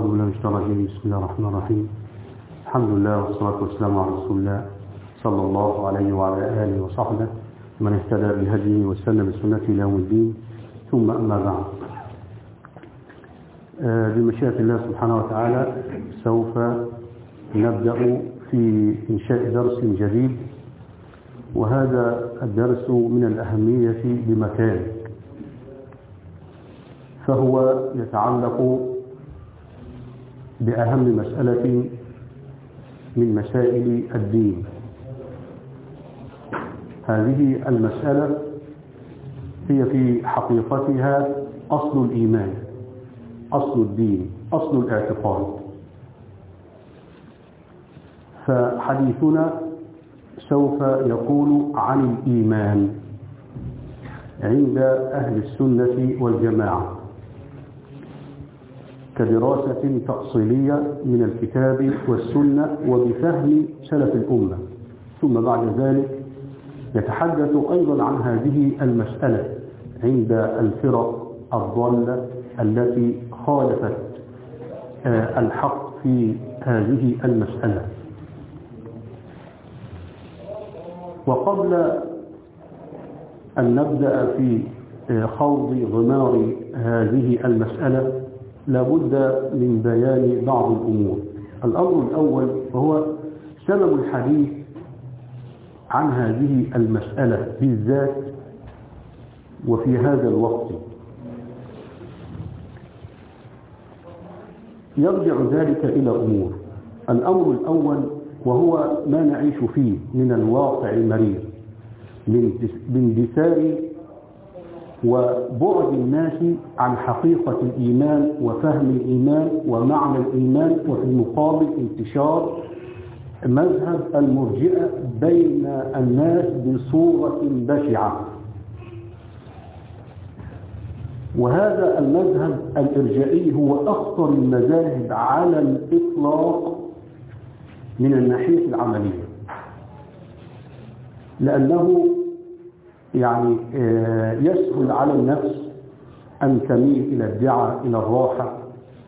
أعوذ بالله من الشيطان الرجيم. بسم الله الرحمن الرحيم. الحمد لله والصلاة والسلام على رسول الله صلى الله عليه وعلى آله وصحبه. من اهتدى بهديه واستنى بسنته إلى يوم الدين. ثم أما بعد. آه، بمشيئة الله سبحانه وتعالى سوف نبدأ في إنشاء درس جديد. وهذا الدرس من الأهمية بمكان. فهو يتعلق بأهم مسألة من مسائل الدين. هذه المسألة هي في حقيقتها أصل الإيمان أصل الدين أصل الاعتقاد. فحديثنا سوف يكون عن الإيمان عند أهل السنة والجماعة. كدراسة تأصيلية من الكتاب والسنة وبفهم سلف الأمة. ثم بعد ذلك يتحدث أيضا عن هذه المسألة عند الفرق الضالة التي خالفت الحق في هذه المسألة. وقبل أن نبدأ في خوض غمار هذه المسألة لابد من بيان بعض الأمور. الأمر الأول وهو سبب الحديث عن هذه المسألة بالذات وفي هذا الوقت. يرجع ذلك إلى أمور. الأمر الأول وهو ما نعيش فيه من الواقع المرير من دثار وبعد الناس عن حقيقة الإيمان وفهم الإيمان ومعنى الإيمان وفي المقابل انتشار مذهب المرجئة بين الناس بصورة بشعة. وهذا المذهب الإرجائي هو أخطر المذاهب على الإطلاق من الناحية العملية لأنه يعني يسهل على النفس أن تميل إلى الدعاء إلى الراحة.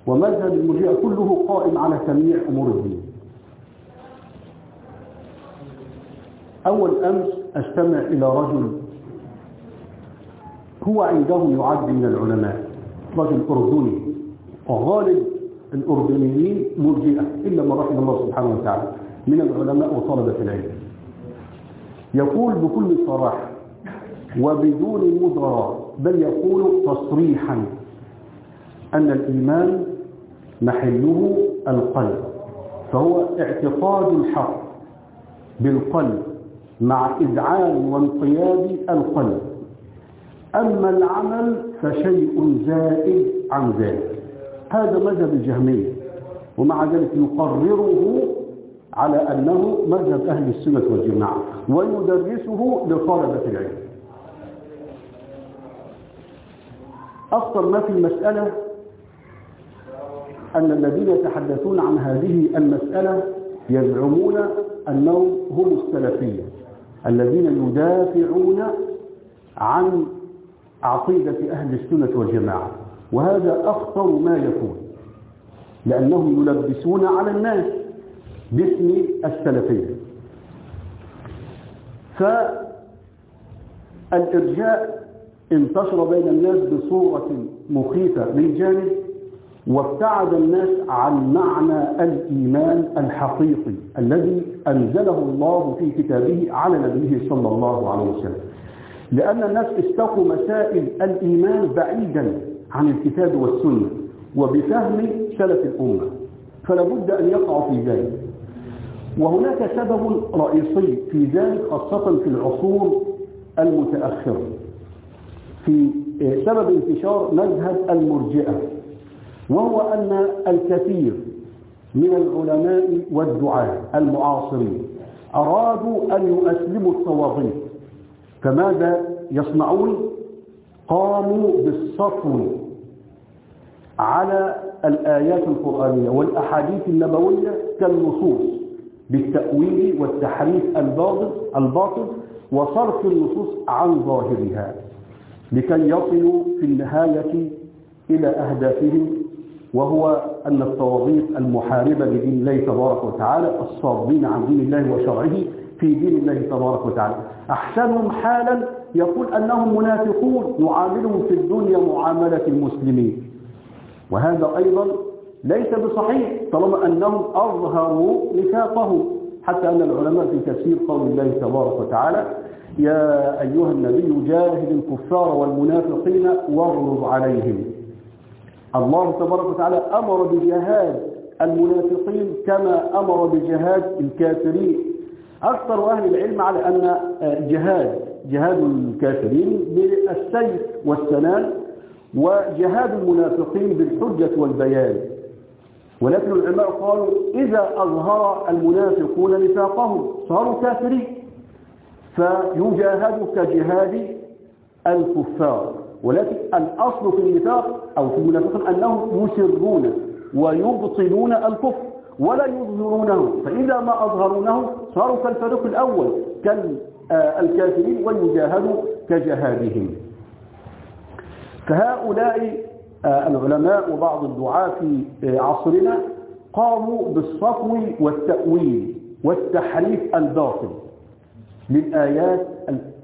ومذهب المرجئة كله قائم على تمييع أمور الدين. أول أمس أستمع إلى رجل هو عندهم يعد من العلماء رجل أردني. وغالب الأردنيين مرجئة إلا من رحم الله سبحانه وتعالى من العلماء وطلبة العلم. يقول بكل صراحة وبدون مدراء بل يقول تصريحا أن الإيمان محله القلب فهو اعتقاد الحق بالقلب مع إذعان وانقياد القلب. أما العمل فشيء زائد عن ذلك. هذا مذهب الجهمية ومع ذلك يقرره على أنه مذهب أهل السنة والجماعة ويدرسه لطلبة العلم. أخطر ما في المسألة أن الذين يتحدثون عن هذه المسألة يزعمون أنهم هم السلفية الذين يدافعون عن عقيدة أهل السنة والجماعة وهذا أخطر ما يكون لأنهم يلبسون على الناس باسم السلفية. فالإرجاء انتشر بين الناس بصورة مخيفة من جانب وابتعد الناس عن معنى الإيمان الحقيقي الذي أنزله الله في كتابه على نبيه صلى الله عليه وسلم. لأن الناس استقوا مسائل الإيمان بعيدا عن الكتاب والسنة وبفهم سلف الأمة فلا بد أن يقعوا في ذلك. وهناك سبب رئيسي في ذلك خاصة في العصور المتأخرة. في سبب انتشار مذهب المرجئة وهو أن الكثير من العلماء والدعاة المعاصرين أرادوا أن يؤسلموا الطواغيت فماذا يصنعون؟ قاموا بالصفو على الآيات القرآنية والأحاديث النبوية كالنصوص بالتأويل والتحريف الباطل وصرف النصوص عن ظاهرها. لكي يصلوا في النهاية إلى أهدافهم وهو أن الطواغيت المحاربة لدين الله تبارك وتعالى الصادين عن دين الله وشرعه في دين الله تبارك وتعالى. أحسنهم حالا يقول أنهم منافقون نعاملهم في الدنيا معاملة المسلمين. وهذا أيضا ليس بصحيح طالما أنهم أظهروا نفاقهم. حتى أن العلماء في تفسير قول الله تبارك وتعالى يا أيها النبي جاهد الكفار والمنافقين واغلظ عليهم. الله تبارك وتعالى أمر بجهاد المنافقين كما أمر بجهاد الكافرين. أكثر أهل العلم على أن جهاد جهاد الكافرين بالسيف والسنان وجهاد المنافقين بالحجة والبيان. ولكن العلماء قالوا إذا أظهر المنافقون نفاقهم صاروا كافرين. فيجاهدوا كجهاد الكفار. ولكن الأصل في النفاق أو في المنافقين أنهم يسرون ويبطلون الكفر ولا يظهرونه فإذا ما أظهرونه صاروا كالفريق الأول كالكافرين ويجاهدوا كجهادهم. فهؤلاء العلماء وبعض الدعاة في عصرنا قاموا بالصفو والتأويل والتحريف الباطل. للآيات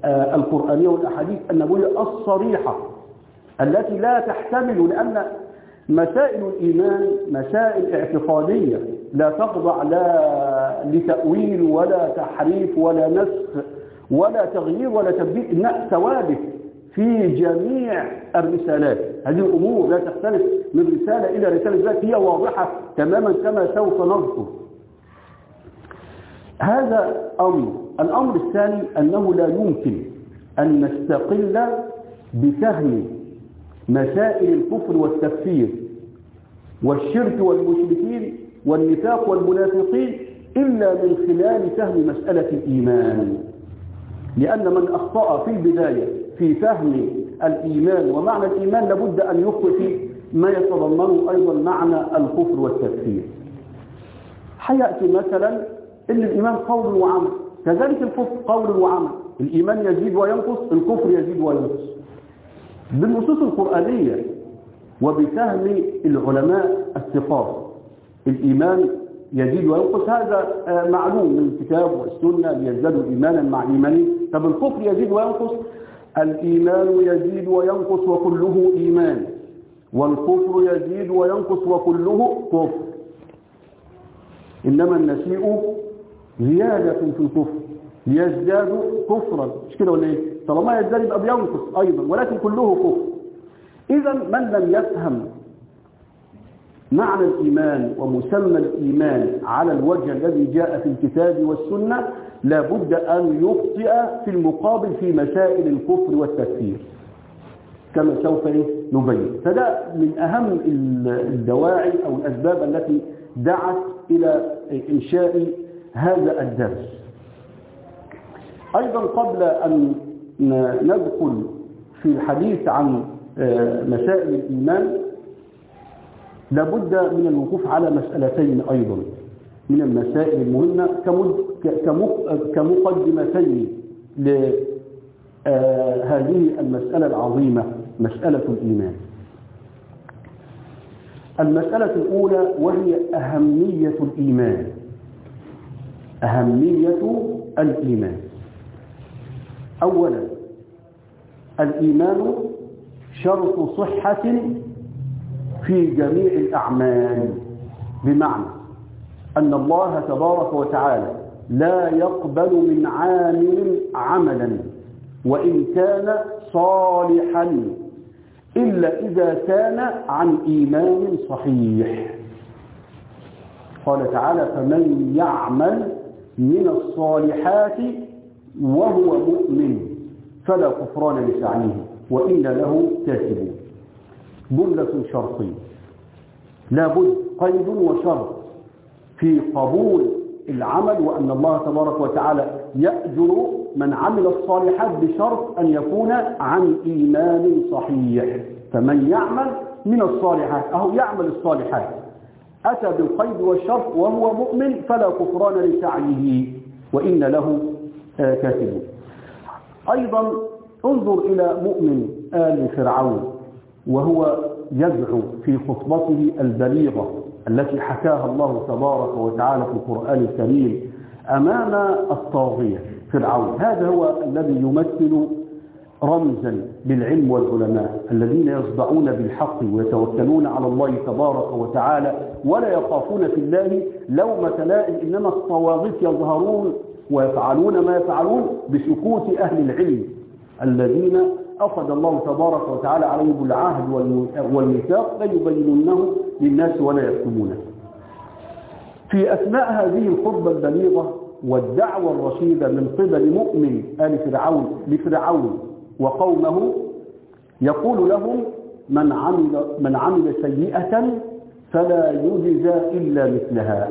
القرآنية والأحاديث النبوية الصريحة التي لا تحتمل لأن مسائل الإيمان مسائل اعتقادية لا تخضع لا لتأويل ولا تحريف ولا نسخ ولا تغيير ولا تبديل إنها ثوابت في جميع الرسالات. هذه الأمور لا تختلف من رسالة إلى رسالة ذات هي واضحة تماما كما سوف نذكر. هذا أمر. الأمر الثاني أنه لا يمكن أن نستقل بفهم مسائل الكفر والتكفير والشرك والمشركين والنفاق والمنافقين إلا من خلال فهم مسألة الإيمان. لأن من أخطأ في البداية في فهم الإيمان ومعنى الإيمان لابد أن يخطئ في ما يتضمنه أيضا معنى الكفر والتكفير. حيأتي مثلا إن الإيمان قول وعمل. كذلك الكفر قول وعمل. الإيمان يزيد وينقص الكفر يزيد وينقص. بالنصوص القرآنية وبفهم العلماء الثقات الإيمان يزيد وينقص. هذا معلوم من الكتاب والسنة ليزدادوا إيمانا مع إيمانه طب الكفر يزيد وينقص؟ الإيمان يزيد وينقص وكله إيمان. والكفر يزيد وينقص وكله كفر. إنما النسيء زيادة في الكفر. ليزدادوا كفرا. مش كده ولا إيه؟ طالما يزداد يبقى بينقص أيضا ولكن كله كفر. إذا من لم يفهم معنى الإيمان ومسمى الإيمان على الوجه الذي جاء في الكتاب والسنة لابد أن يخطئ في المقابل في مسائل الكفر والتكفير. كما سوف نبين. فده من أهم الدواعي أو الأسباب التي دعت إلى إنشاء هذا الدرس. أيضا قبل أن ندخل في الحديث عن مسائل الإيمان لابد من الوقوف على مسألتين أيضا. من المسائل المهمة كمقدمتين لهذه المسألة العظيمة مسألة الإيمان. المسألة الأولى وهي أهمية الإيمان. أهمية الإيمان. أولا الإيمان شرط صحة في جميع الأعمال بمعنى أن الله تبارك وتعالى لا يقبل من عامل عملا وإن كان صالحا إلا إذا كان عن إيمان صحيح. قال تعالى فمن يعمل من الصالحات وهو مؤمن فلا كفران لسعيه وإن له كاتبون. جملة شرطية. لابد قيد وشرط في قبول العمل وأن الله تبارك وتعالى يأجر من عمل الصالحات بشرط أن يكون عن إيمان صحيح. فمن يعمل من الصالحات أو يعمل الصالحات أتى بالقيد والشرط وهو مؤمن فلا كفران لسعيه وإن له كاتبون أيضا انظر إلى مؤمن آل فرعون وهو يدعو في خطبته البليغة التي حكاها الله تبارك وتعالى في القرآن الكريم أمام الطاغية فرعون. هذا هو الذي يمثل رمزا للعلم والعلماء الذين يصدعون بالحق ويتوكلون على الله تبارك وتعالى ولا يخافون في الله لومة لائم. إنما الطواغيت يظهرون ويفعلون ما يفعلون بسكوت أهل العلم الذين أخذ الله تبارك وتعالى عليهم العهد والميثاق ليبينونه للناس ولا يكتمونه. في أثناء هذه الخطبة البليغة والدعوة الرشيدة من قبل مؤمن آل فرعون لفرعون وقومه يقول لهم من عمل, من عمل سيئة فلا يجزى إلا مثلها.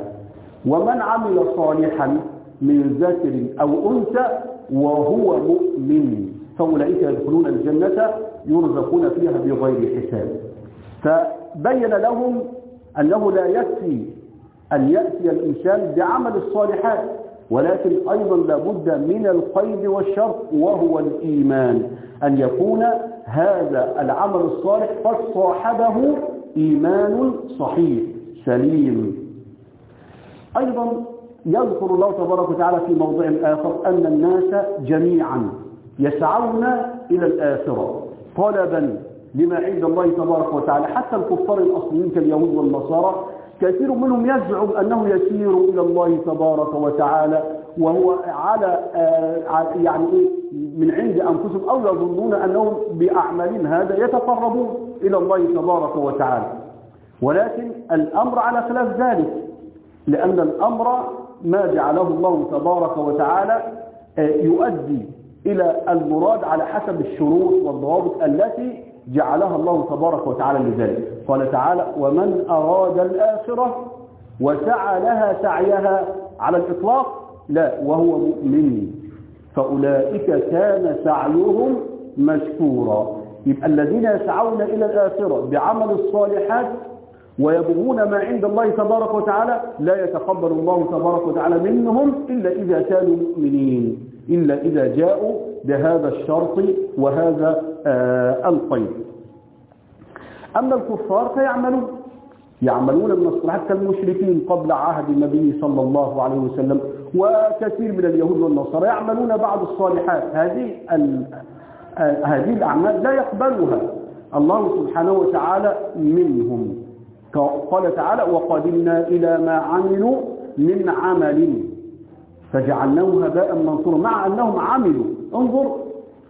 ومن عمل صالحا من ذكر أو أنثى وهو مؤمن فأولئك يدخلون الجنة يرزقون فيها بغير حساب. فبين لهم أنه لا يكفي أن يأتي الإنسان بعمل الصالحات. ولكن أيضا لابد من القيد والشرط وهو الإيمان أن يكون هذا العمل الصالح قد صاحبه إيمان صحيح سليم. أيضا يذكر الله تبارك وتعالى في موضع آخر أن الناس جميعا يسعون إلى الآخرة. طلبا لما عند الله تبارك وتعالى حتى الكفار الأصليين كاليهود والنصارى كثير منهم يزعم أنه يسير إلى الله تبارك وتعالى وهو على يعني إيه من عند أنفسهم أو يظنون أنهم بأعمالهم هذا يتقربون إلى الله تبارك وتعالى. ولكن الأمر على خلاف ذلك لأن الأمر ما جعله الله تبارك وتعالى يؤدي إلى المراد على حسب الشروط والضوابط التي جعلها الله تبارك وتعالى لذلك. قال تعالى ومن أراد الآخرة وسعى لها سعيها على الإطلاق لا وهو مؤمن. فأولئك كان سعيهم مشكورا. يبقى الذين يسعون إلى الآخرة بعمل الصالحات ويبغون ما عند الله تبارك وتعالى لا يتقبل الله تبارك وتعالى منهم إلا إذا كانوا مؤمنين إلا إذا جاءوا بهذا الشرط وهذا آه القيد. أما الكفار فيعملون. يعملون من الصلاحات كالمشركين قبل عهد النبي صلى الله عليه وسلم وكثير من اليهود والنصارى يعملون بعض الصالحات. هذه هذه الأعمال لا يقبلها الله سبحانه وتعالى منهم. قال تعالى وقدمنا إلى ما عملوا من عمل. فجعلناه هباء منصورا مع أنهم عملوا. انظر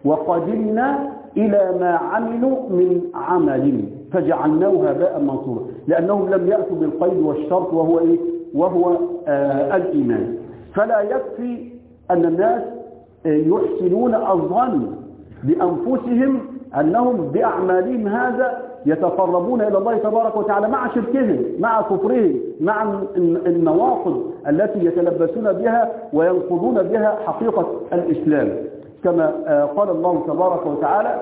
وقدمنا إلى ما عملوا من عمل. فجعلناه هباء منصورا لأنهم لم يأتوا بالقيد والشرط وهو إيه؟ وهو آه الإيمان. فلا يكفي أن الناس يحسنون الظن بأنفسهم أنهم بأعمالهم هذا يتقربون إلى الله تبارك وتعالى مع شركهم مع كفرهم مع النواقض التي يتلبسون بها وينقضون بها حقيقة الإسلام. كما قال الله تبارك وتعالى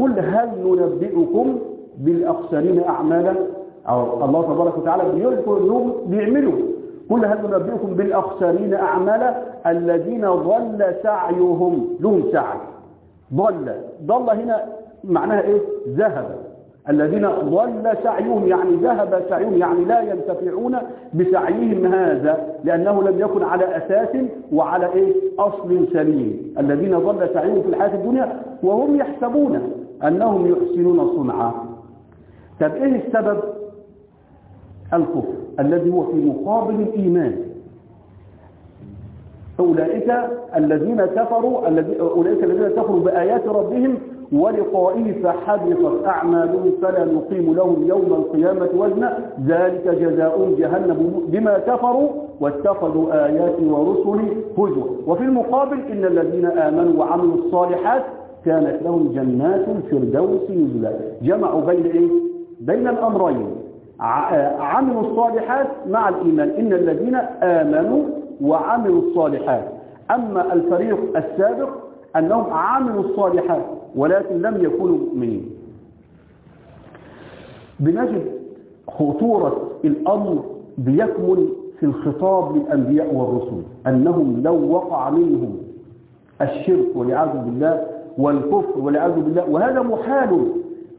قل هل ننبئكم بالأخسرين أعمالا؟ أو الله تبارك وتعالى بيذكر أنهم بيعملوا قل هل ننبئكم بالأخسرين أعمالا؟ الذين ضل سعيهم لهم سعي. ضل. ضل هنا معناها إيه؟ ذهب. الذين ضل سعيهم يعني ذهب سعيهم يعني لا ينتفعون بسعيهم هذا لأنه لم يكن على أساس وعلى إيه؟ أصل سليم. الذين ضل سعيهم في الحياة الدنيا وهم يحسبون أنهم يحسنون صنعا. طب إيه السبب؟ الكفر الذي هو في مقابل الإيمان. أولئك الذين كفروا أولئك الذين كفروا بآيات ربهم ولقائه فحبطت أعمالهم فلا نقيم لهم يوم القيامة وزنا. ذلك جزاء جهنم بما كفروا واتخذوا آياتي ورسلي هزوا. وفي المقابل إن الذين آمنوا وعملوا الصالحات كانت لهم جنات الفردوس نزلا. جمعوا بين إيه؟ بين الأمرين. عملوا الصالحات مع الإيمان. إن الذين آمنوا وعملوا الصالحات. أما الفريق السابق أنهم عملوا الصالحات. ولكن لم يكونوا مؤمنين. بنجد خطورة الأمر بيكمن في الخطاب للأنبياء والرسل أنهم لو وقع منهم الشرك والعياذ بالله والكفر والعياذ بالله وهذا محال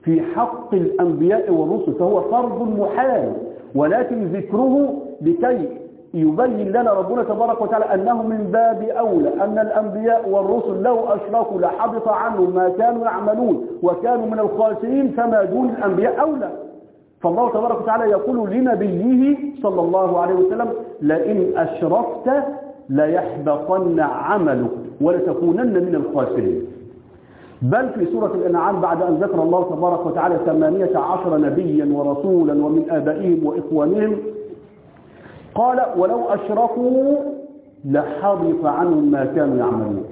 في حق الأنبياء والرسل فهو فرض محال ولكن ذكره لكي يبين لنا ربنا تبارك وتعالى أنه من باب أولى أن الأنبياء والرسل لو أشركوا لحبط عنهم ما كانوا يعملون وكانوا من الخاسرين فما دون الأنبياء أولى. فالله تبارك وتعالى يقول لنبيه صلى الله عليه وسلم لئن أشركت ليحبطن عملك ولتكونن من الخاسرين. بل في سورة الأنعام بعد أن ذكر الله تبارك وتعالى ثمانية عشر نبيا ورسولا ومن آبائهم وإخوانهم قال ولو أشركوا لحبط عنهم ما كانوا يعملون.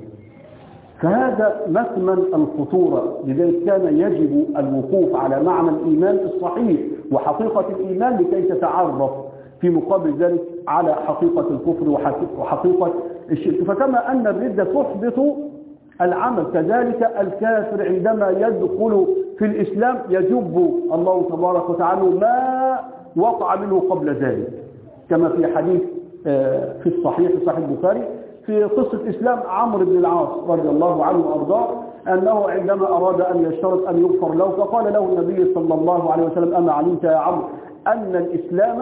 فهذا مكمن الخطورة لذلك كان يجب الوقوف على معنى الإيمان الصحيح وحقيقة الإيمان لكي تتعرف في مقابل ذلك على حقيقة الكفر وحقيقة الشرك. فكما أن الردة تحبط العمل كذلك الكافر عندما يدخل في الإسلام يجب الله تبارك وتعالى ما وقع منه قبل ذلك. كما في حديث في الصحيح في صحيح البخاري في قصة إسلام عمرو بن العاص رضي الله عنه وأرضاه أنه عندما أراد أن يشترط أن يغفر له فقال له النبي صلى الله عليه وسلم أما علمت يا عمرو أن الإسلام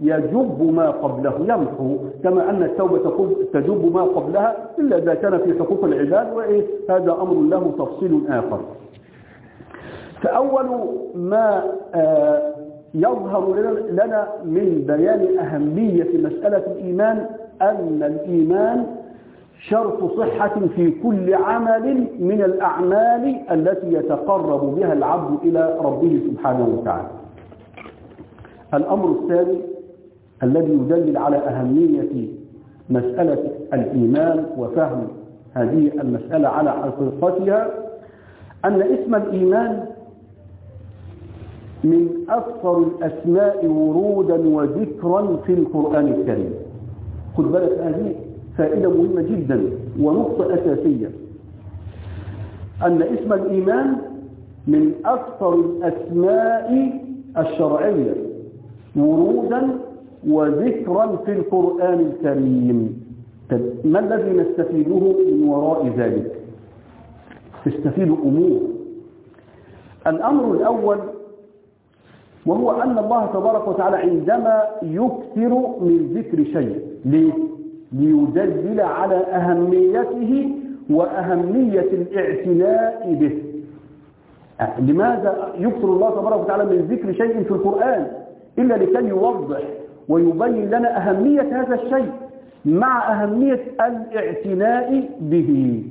يجب ما قبله يمحو كما أن التوبة تجب ما قبلها إلا إذا كان في حقوق العباد وإيه هذا أمر له تفصيل آخر. فأول ما يظهر لنا من بيان أهمية مسألة الإيمان أن الإيمان شرط صحة في كل عمل من الأعمال التي يتقرب بها العبد إلى ربه سبحانه وتعالى. الأمر الثاني الذي يدلل على أهمية مسألة الإيمان وفهم هذه المسألة على حقيقتها أن اسم الإيمان من أكثر الأسماء ورودا وذكرا في القرآن الكريم. خد بالك هذه فائدة مهمة جدا ونقطة أساسية. أن اسم الإيمان من أكثر الأسماء الشرعية ورودا وذكرا في القرآن الكريم. ما الذي نستفيده من وراء ذلك؟ تستفيد أمور. الأمر الأول وهو أن الله تبارك وتعالى عندما يكثر من ذكر شيء ليه؟ ليدلل على أهميته وأهمية الاعتناء به لماذا يكثر الله تبارك وتعالى من ذكر شيء في القرآن إلا لكي يوضح ويبين لنا أهمية هذا الشيء مع أهمية الاعتناء به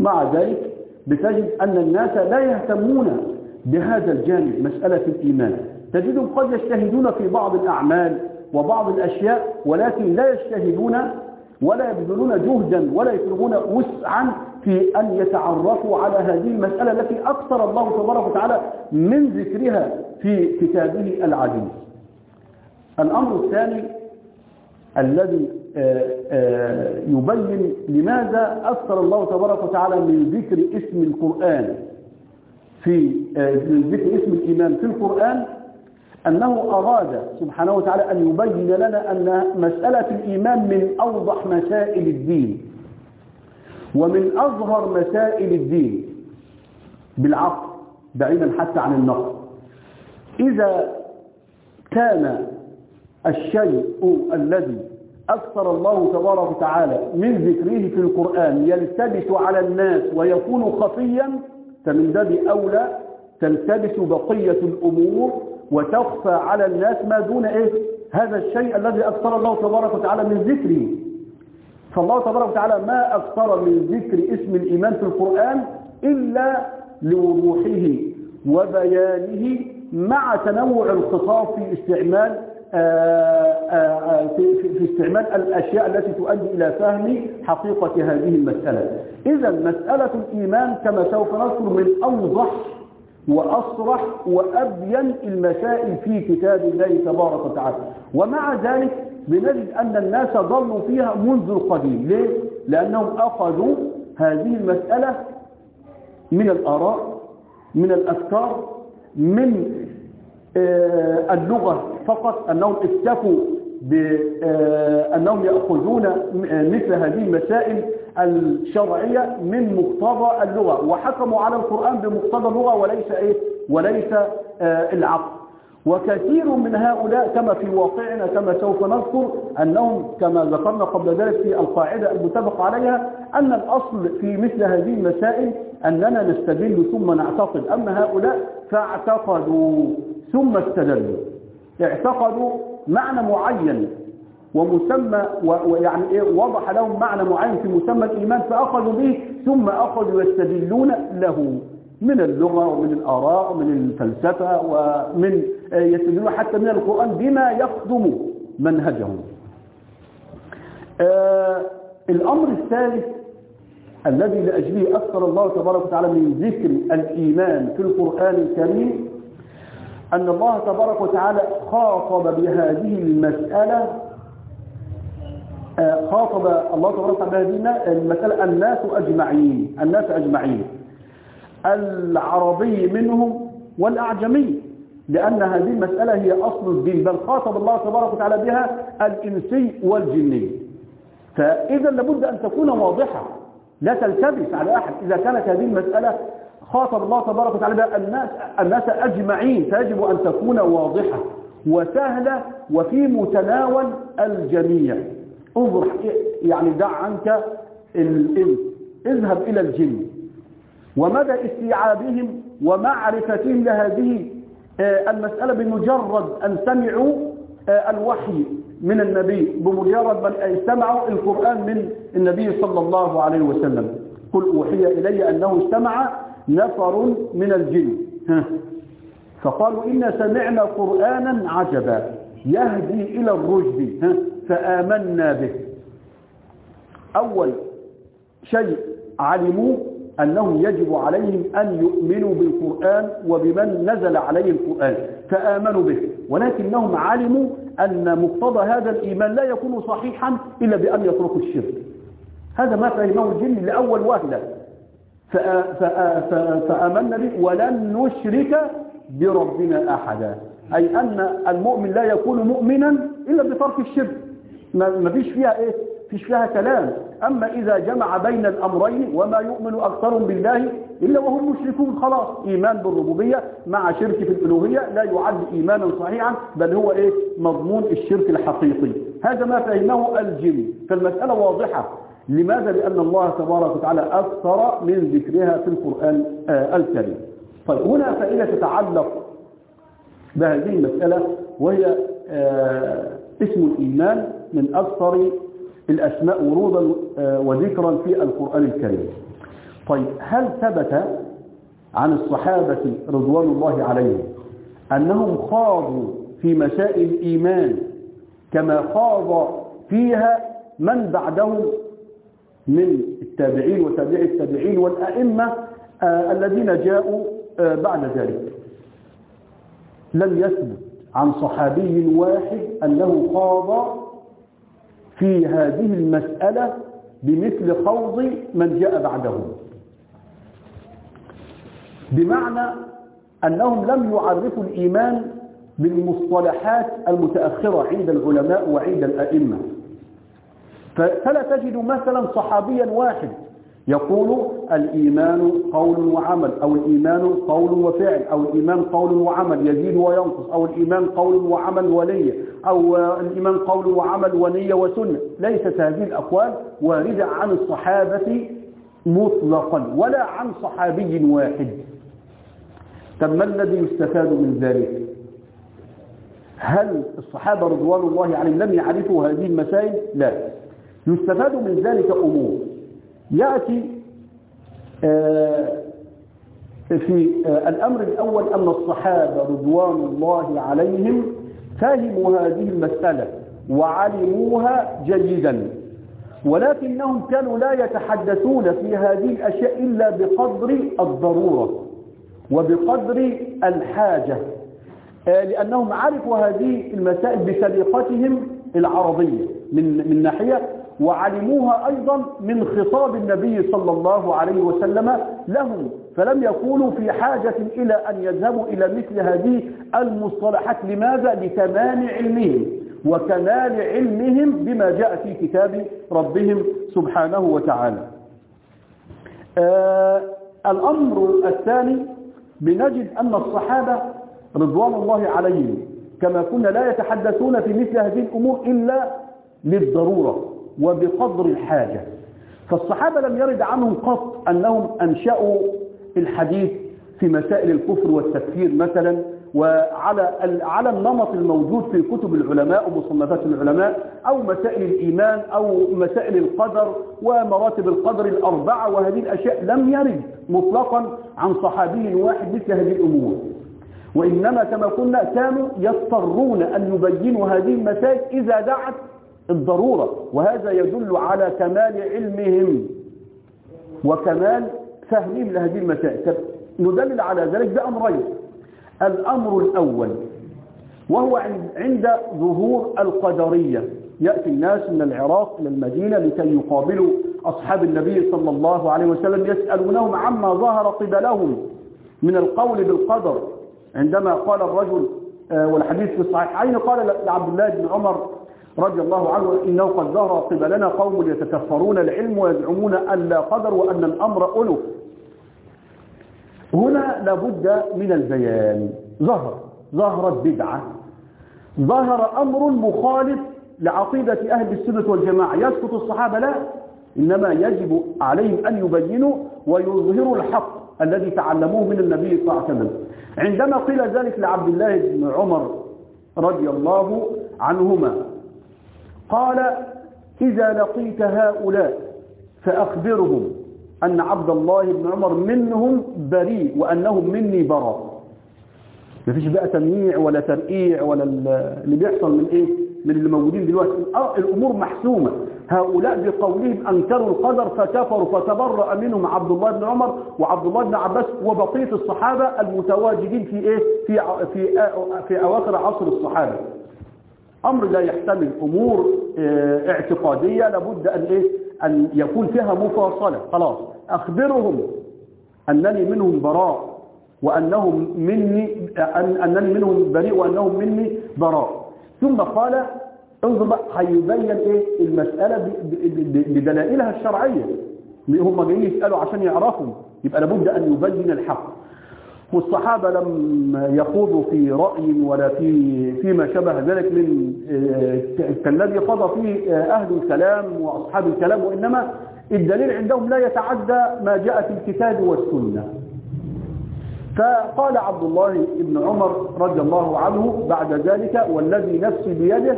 مع ذلك بتجد أن الناس لا يهتمون بهذا الجانب مسألة الإيمان. تجدهم قد يجتهدون في بعض الأعمال وبعض الأشياء ولكن لا يجتهدون ولا يبذلون جهدا ولا يفرغون وسعا في أن يتعرفوا على هذه المسألة التي أكثر الله تبارك وتعالى من ذكرها في كتابه العزيز. الأمر الثاني الذي يبين لماذا أكثر الله تبارك وتعالى من ذكر اسم القرآن. في من ذكر اسم الإيمان في القرآن أنه أراد سبحانه وتعالى أن يبين لنا أن مسألة الإيمان من أوضح مسائل الدين ومن أظهر مسائل الدين بالعقل بعيدا حتى عن النقل. إذا كان الشيء الذي أكثر الله تبارك وتعالى من ذكره في القرآن يلتبس على الناس ويكون خفيا فمن باب أولى تلتبس بقية الأمور وتخفى على الناس ما دون إيه؟ هذا الشيء الذي أكثر الله تبارك وتعالى من ذكره. فالله تبارك وتعالى ما أكثر من ذكر اسم الإيمان في القرآن إلا لوضوحه وبيانه مع تنوع الخطاب في استعمال في, في استعمال الأشياء التي تؤدي إلى فهم حقيقة هذه المسألة. إذا مسألة الإيمان كما سوف نذكر من أوضح وأصرح وأبين المسائل في كتاب الله تبارك وتعالى. ومع ذلك بنجد أن الناس ضلوا فيها منذ القديم. ليه؟ لأنهم أخذوا هذه المسألة من الآراء من الأفكار من اللغة فقط أنهم اكتفوا بأنهم يأخذون مثل هذه المسائل الشرعية من مقتضى اللغة وحكموا على القرآن بمقتضى اللغة وليس إيه؟ وليس العقل. وكثير من هؤلاء كما في واقعنا كما سوف نذكر أنهم كما ذكرنا قبل ذلك في القاعدة المتفق عليها أن الأصل في مثل هذه المسائل أننا نستدل ثم نعتقد. أما هؤلاء فاعتقدوا. ثم استدلوا. اعتقدوا معنى معين ومسمى ويعني إيه وضح لهم معنى معين في مسمى الإيمان فأخذوا به ثم أخذوا يستدلون له من اللغة ومن الآراء ومن الفلسفة ومن يستدلون حتى من القرآن بما يخدم منهجهم. آه الأمر الثالث الذي لأجله أكثر الله تبارك وتعالى من ذكر الإيمان في القرآن الكريم أن الله تبارك وتعالى خاطب بهذه المسألة خاطب الله تبارك وتعالى بهذه المسألة الناس أجمعين الناس أجمعين. العربي منهم والأعجمي لأن هذه المسألة هي أصل الدين بل خاطب الله تبارك وتعالى بها الإنسي والجني. فإذا لابد أن تكون واضحة لا تلتبس على أحد. إذا كانت هذه المسألة خاطب الله تبارك وتعالى بها الناس, الناس أجمعين فيجب أن تكون واضحة وسهلة وفي متناول الجميع. انظر يعني دع عنك الإنس. اذهب إلى الجن. ومدى استيعابهم ومعرفتهم لهذه المسألة بمجرد أن سمعوا الوحي من النبي بمجرد من استمعوا القرآن من النبي صلى الله عليه وسلم. قل أوحي إلي أنه استمع نفر من الجن. فقالوا إنا سمعنا قرآنا عجبا يهدي إلى الرشد. فآمنا به. أول شيء علموا أنهم يجب عليهم أن يؤمنوا بالقرآن وبمن نزل عليه القرآن. فآمنوا به. ولكنهم علموا أن مقتضى هذا الإيمان لا يكون صحيحا إلا بأن يتركوا الشرك. هذا ما فهمه الجن لأول وهلة فآمنا به ولن نشرك بربنا أحدا. أي أن المؤمن لا يكون مؤمنا إلا بترك الشرك. ما فيش فيها إيه؟ فيش فيها كلام. أما إذا جمع بين الأمرين وما يؤمن أكثرهم بالله إلا وهم مشركون خلاص. إيمان بالربوبية مع شرك في الألوهية لا يعد إيمانا صحيحا بل هو إيه؟ مضمون الشرك الحقيقي. هذا ما فهمه الجن. فالمسألة واضحة. لماذا؟ لأن الله تبارك وتعالى أكثر من ذكرها في القرآن آه الكريم. طيب هنا فائدة تتعلق بهذه المسألة وهي آه اسم الإيمان من أكثر الأسماء ورودا وذكرا في القرآن الكريم. طيب هل ثبت عن الصحابة رضوان الله عليهم أنهم خاضوا في مسائل الإيمان كما خاض فيها من بعدهم من التابعين وتابعي التابعين والأئمة آه الذين جاءوا آه بعد ذلك. لم يثبت عن صحابي واحد أنه خاض في هذه المسألة بمثل خوض من جاء بعدهم بمعنى أنهم لم يعرفوا الإيمان بالمصطلحات المتأخرة عند العلماء وعند الأئمة. فلا تجد مثلا صحابيا واحد يقول الإيمان قول وعمل أو الإيمان قول وفعل أو الإيمان قول وعمل يزيد وينقص أو الإيمان قول وعمل ونية أو الإيمان قول وعمل ونية وسنة. ليست هذه الأقوال واردة عن الصحابة مطلقا ولا عن صحابي واحد. طب ما الذي يستفاد من ذلك؟ هل الصحابة رضوان الله عليهم لم يعرفوا هذه المسائل؟ لا. يستفاد من ذلك أمور. يأتي في الأمر الأول أن الصحابة رضوان الله عليهم فهموا هذه المسألة وعلموها جيدا. ولكنهم كانوا لا يتحدثون في هذه الأشياء إلا بقدر الضرورة وبقدر الحاجة لأنهم عرفوا هذه المسائل بسليقتهم العربية من, من ناحية وعلموها أيضا من خطاب النبي صلى الله عليه وسلم لهم فلم يكونوا في حاجة إلى أن يذهبوا إلى مثل هذه المصطلحات. لماذا؟ لتمام علمهم وكمال علمهم بما جاء في كتاب ربهم سبحانه وتعالى. آه الأمر الثاني بنجد أن الصحابة رضوان الله عليهم كما كنا لا يتحدثون في مثل هذه الأمور إلا للضرورة. وبقدر الحاجة. فالصحابة لم يرد عنهم قط أنهم أنشأوا الحديث في مسائل الكفر والتكفير مثلا وعلى على النمط الموجود في كتب العلماء ومصنفات العلماء أو مسائل الإيمان أو مسائل القدر ومراتب القدر الأربعة وهذه الأشياء لم يرد مطلقا عن صحابي واحد مثل هذه الأمور. وإنما كما قلنا كانوا يضطرون أن يبينوا هذه المسائل إذا دعت الضرورة وهذا يدل على كمال علمهم وكمال فهمهم لهذه المسائل. ندلل على ذلك بأمرين. الأمر الأول وهو عند ظهور القدرية. يأتي الناس من العراق إلى المدينة لكي يقابلوا أصحاب النبي صلى الله عليه وسلم يسألونهم عما ظهر قبلهم من القول بالقدر. عندما قال الرجل والحديث في الصحيحين قال لعبد الله بن عمر رضي الله عنه إنه قد ظهر قبلنا قوم يتكفرون العلم ويزعمون أن لا قدر وأن الأمر ألف هنا لابد من البيان. ظهر ظهرت بدعة ظهر أمر مخالف لعقيدة أهل السنة والجماعة. يسقط الصحابة؟ لا. إنما يجب عليهم أن يبينوا ويظهروا الحق الذي تعلموه من النبي صلى الله عليه وسلم. عندما قيل ذلك لعبد الله بن عمر رضي الله عنهما قال إذا لقيت هؤلاء فأخبرهم أن عبد الله بن عمر منهم بريء وأنهم مني براء مفيش بقى تمييع ولا ترقيع ولا اللي بيحصل من إيه؟ من اللي موجودين دلوقتي. الأمور محسومة. هؤلاء بقولهم أنكروا القدر فكفروا فتبرأ منهم عبد الله بن عمر وعبد الله بن عباس وبقية الصحابة المتواجدين في إيه؟ في في في أواخر عصر الصحابة. أمر لا يحتمل أمور اعتقادية لابد أن, إيه؟ أن يكون فيها مفاصلة. خلاص. أخبرهم أنني منهم براء وأنهم مني أن أنني منهم بريء وأنهم مني براء. ثم قال انظر بقى هيبين إيه؟ المسألة بدلائلها الشرعية. هم جايين يسألوا عشان يعرفوا. يبقى لابد أن يبين الحق. والصحابة لم يخوضوا في رأي ولا في فيما شبه ذلك من كالذي قضى فيه أهل الكلام وأصحاب الكلام وإنما الدليل عندهم لا يتعدى ما جاء في الكتاب والسنة. فقال عبد الله بن عمر رضي الله عنه بعد ذلك والذي نفسي بيده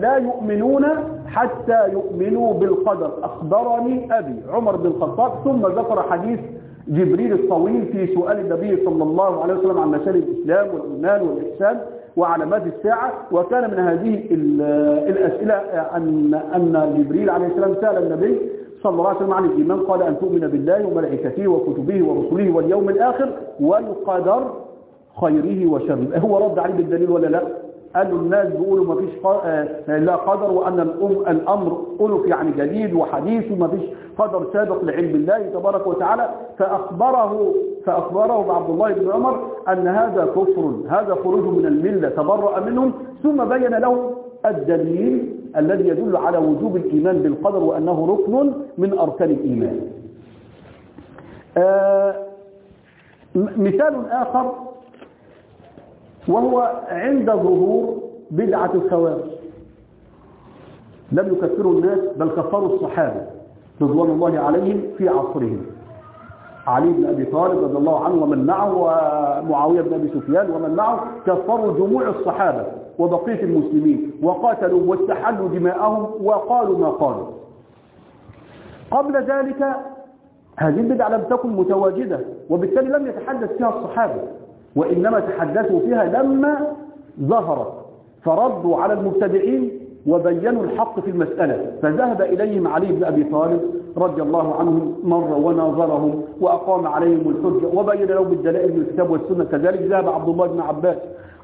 لا يؤمنون حتى يؤمنوا بالقدر. أخبرني أبي عمر بن الخطاب ثم ذكر حديث جبريل الطويل في سؤال النبي صلى الله عليه وسلم عن مسائل الإسلام والإيمان والإحسان وعلامات الساعة وكان من هذه الأسئلة أن أن جبريل عليه السلام سأل النبي صلى الله عليه وسلم عن الإيمان قال أن تؤمن بالله وملائكته وكتبه ورسله واليوم الآخر والقدر خيره وشره. هو رد عليه بالدليل ولا لا؟ قالوا الناس بيقولوا ما فيش لا قدر وأن الأمر ألف يعني جديد وحديث وما فيش قدر سابق لعلم الله تبارك وتعالى. فأخبره فأخبره بعبد الله بن عمر أن هذا كفر هذا خروج من الملة تبرأ منهم. ثم بين له الدليل الذي يدل على وجوب الإيمان بالقدر وأنه ركن من أركان الإيمان. آه مثال آخر. وهو عند ظهور بدعة الخوارج. لم يكفروا الناس بل كفروا الصحابة رضوان الله عليهم في عصرهم. علي بن أبي طالب رضي الله عنه ومن معه ومعاوية بن أبي سفيان ومن معه كفروا جموع الصحابة وبقية المسلمين وقاتلوا واستحلوا دماءهم وقالوا ما قالوا. قبل ذلك هذه البدعة لم تكن متواجدة وبالتالي لم يتحدث فيها الصحابة. وإنما تحدثوا فيها لما ظهرت. فردوا على المبتدعين وبينوا الحق في المسألة. فذهب إليهم علي بن أبي طالب رضي الله عنهم مرة وناظرهم وأقام عليهم الحجة وبين لهم بالدلائل من الكتاب والسنة. كذلك ذهب عبد الله بن عباس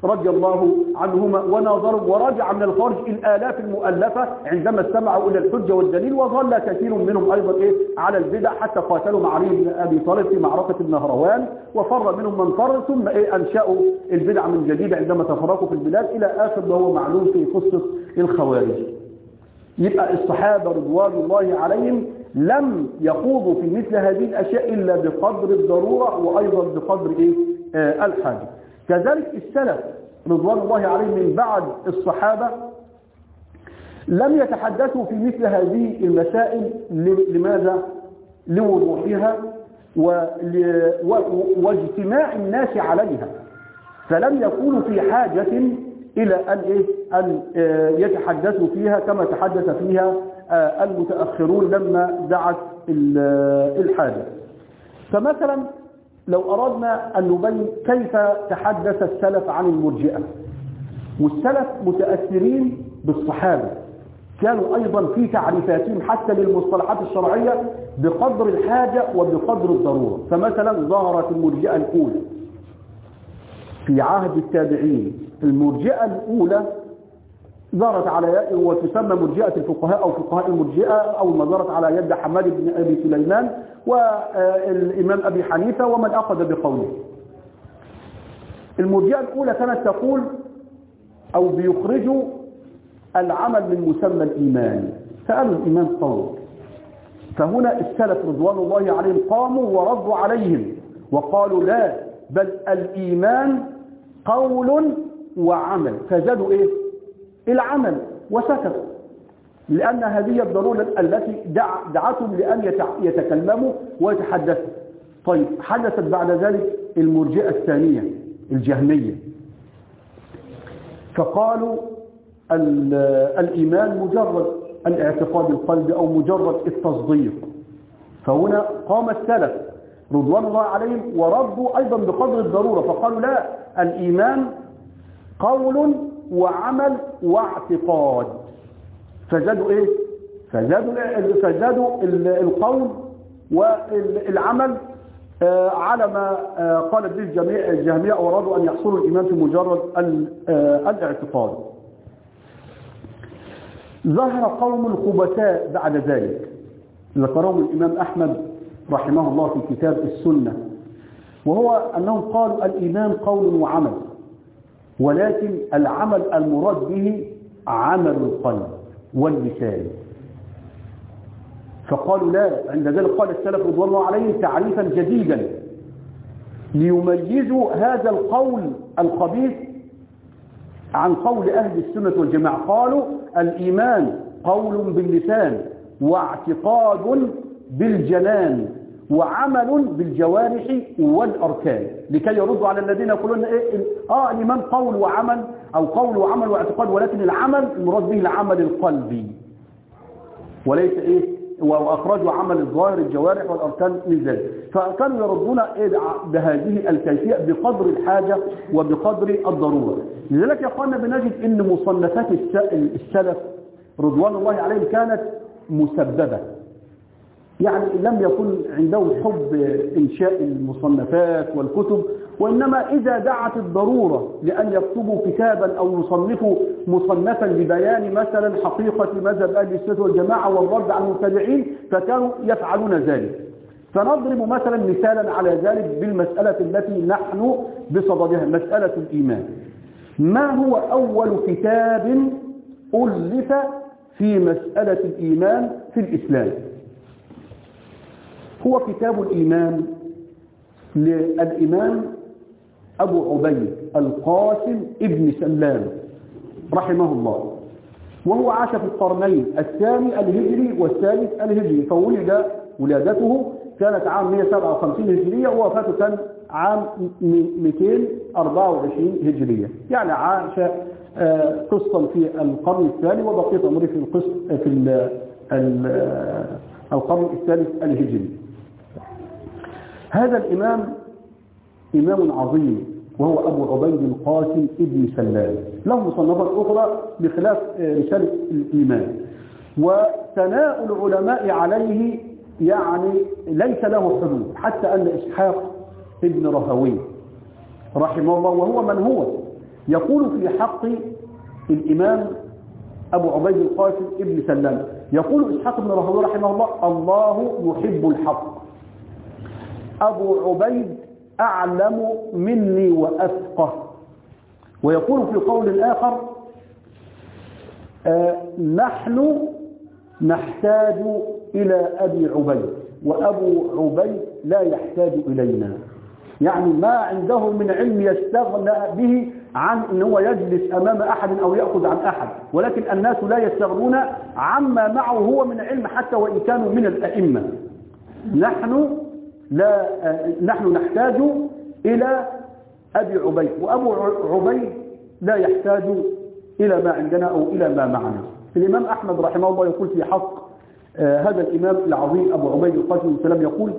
رضي الله عنهما وناظروا ورجع من الخارج الآلاف المؤلفة عندما استمعوا إلى الحجة والدليل وظل كثير منهم أيضا إيه؟ على البدع حتى قاتلوا مع علي بن أبي طالب في معركة النهروان وفر منهم من فر ثم إيه؟ أنشأوا البدع من جديد عندما تفرقوا في البلاد إلى آخر ما هو معلوم في قصة الخوارج. يبقى الصحابة رضوان الله عليهم لم يخوضوا في مثل هذه الأشياء إلا بقدر الضرورة وأيضا بقدر إيه؟ آه الحاجة. كذلك السلف رضوان الله عليهم من بعد الصحابة لم يتحدثوا في مثل هذه المسائل لماذا؟ لوضوحها واجتماع الناس عليها فلم يكونوا في حاجة إلى أن, إيه؟ أن يتحدثوا فيها كما تحدث فيها المتأخرون لما دعت الحاجة فمثلا لو أردنا أن نبين كيف تحدث السلف عن المرجئة. والسلف متأثرين بالصحابة. كانوا أيضا في تعريفاتهم حتى للمصطلحات الشرعية بقدر الحاجة وبقدر الضرورة. فمثلا ظهرت المرجئة الأولى. في عهد التابعين المرجئة الأولى ظهرت على وتسمى مرجئة الفقهاء أو فقهاء المرجئة أو ما ظهرت على يد حماد بن أبي سليمان والإمام أبي حنيفة ومن أخذ بقوله. المرجئة الأولى كانت تقول أو بيخرجوا العمل من مسمى الإيمان. فقالوا الإيمان قول فهنا السلف رضوان الله عليهم قاموا وردوا عليهم وقالوا لا بل الإيمان قول وعمل. فزادوا إيه؟ العمل وسكتوا لأن هذه الضرورة التي دع دعتهم لأن يتكلموا ويتحدثوا. طيب حدثت بعد ذلك المرجئة الثانية الجهمية. فقالوا الإيمان مجرد الاعتقاد القلبي أو مجرد التصديق. فهنا قام السلف رضوان الله عليهم وردوا أيضا بقدر الضرورة. فقالوا لا الإيمان قول وعمل واعتقاد. فزادوا إيه؟ فزادوا فزادوا القول والعمل على ما قالت به الجميع الجهمية أرادوا أن يحصلوا الإيمان في مجرد الاعتقاد. ظهر قوم الخبثاء بعد ذلك. ذكرهم الإمام أحمد رحمه الله في كتاب السنة. وهو أنهم قالوا الإيمان قول وعمل. ولكن العمل المراد به عمل القلب واللسان. فقالوا لا عند ذلك قال السلف رضوان الله عليهم تعريفا جديدا. ليميزوا هذا القول الخبيث عن قول أهل السنة والجماعة. قالوا الإيمان قول باللسان واعتقاد بالجنان. وعمل بالجوارح والأركان. لكي يردوا على الذين يقولون إيه آه الإيمان قول وعمل أو قول وعمل واعتقاد ولكن العمل المراد به العمل القلبي. وليس إيه وأخرجوا عمل الظاهر الجوارح والأركان من ذلك. فكانوا يردون إيه بهذه الكيفية بقدر الحاجة وبقدر الضرورة. لذلك يقولنا بنجد إن مصنفات السلف رضوان الله عليهم كانت مسببة. يعني لم يكن عندهم حب إنشاء المصنفات والكتب وإنما إذا دعت الضرورة لأن يكتبوا كتابا أو يصنفوا مصنفا لبيان مثلا حقيقة مذهب أهل السنة والجماعة والرد على المبتدعين فكانوا يفعلون ذلك. فنضرب مثلا مثالا على ذلك بالمسألة التي نحن بصددها مسألة الإيمان. ما هو أول كتاب ألف في مسألة الإيمان في الإسلام؟ هو كتاب الإيمان للإمام أبو عبيد القاسم ابن سلام رحمه الله. وهو عاش في القرنين الثاني الهجري والثالث الهجري فولد ولادته كانت عام 157 هجرية ووفاته كان عام 224 هجرية. يعني عاش قسطا في القرن الثاني وبقيت أمره في القسط في القرن الثالث الهجري. هذا الإمام إمام عظيم وهو أبو عبيد القاسم ابن سلام. له مصنفات أخرى بخلاف رسالة الإيمان. وثناء العلماء عليه يعني ليس له حدود حتى أن إسحاق ابن رهوي رحمه الله وهو من هو يقول في حق الإمام أبو عبيد القاسم ابن سلام. يقول إسحاق بن رهوي رحمه الله الله يحب الحق. أبو عبيد أعلم مني وأفقه ويقول في قول آخر آه نحن نحتاج إلى أبي عبيد وأبو عبيد لا يحتاج إلينا. يعني ما عنده من علم يستغنى به عن أن هو يجلس أمام أحد أو يأخذ عن أحد. ولكن الناس لا يستغنون عما معه هو من علم حتى وإن كانوا من الأئمة. نحن لا نحن نحتاج إلى أبي عبيد وأبو عبيد لا يحتاج إلى ما عندنا أو إلى ما معنا. الإمام أحمد رحمه الله يقول في حق هذا الإمام العظيم أبو عبيد القاسم بن سلام يقول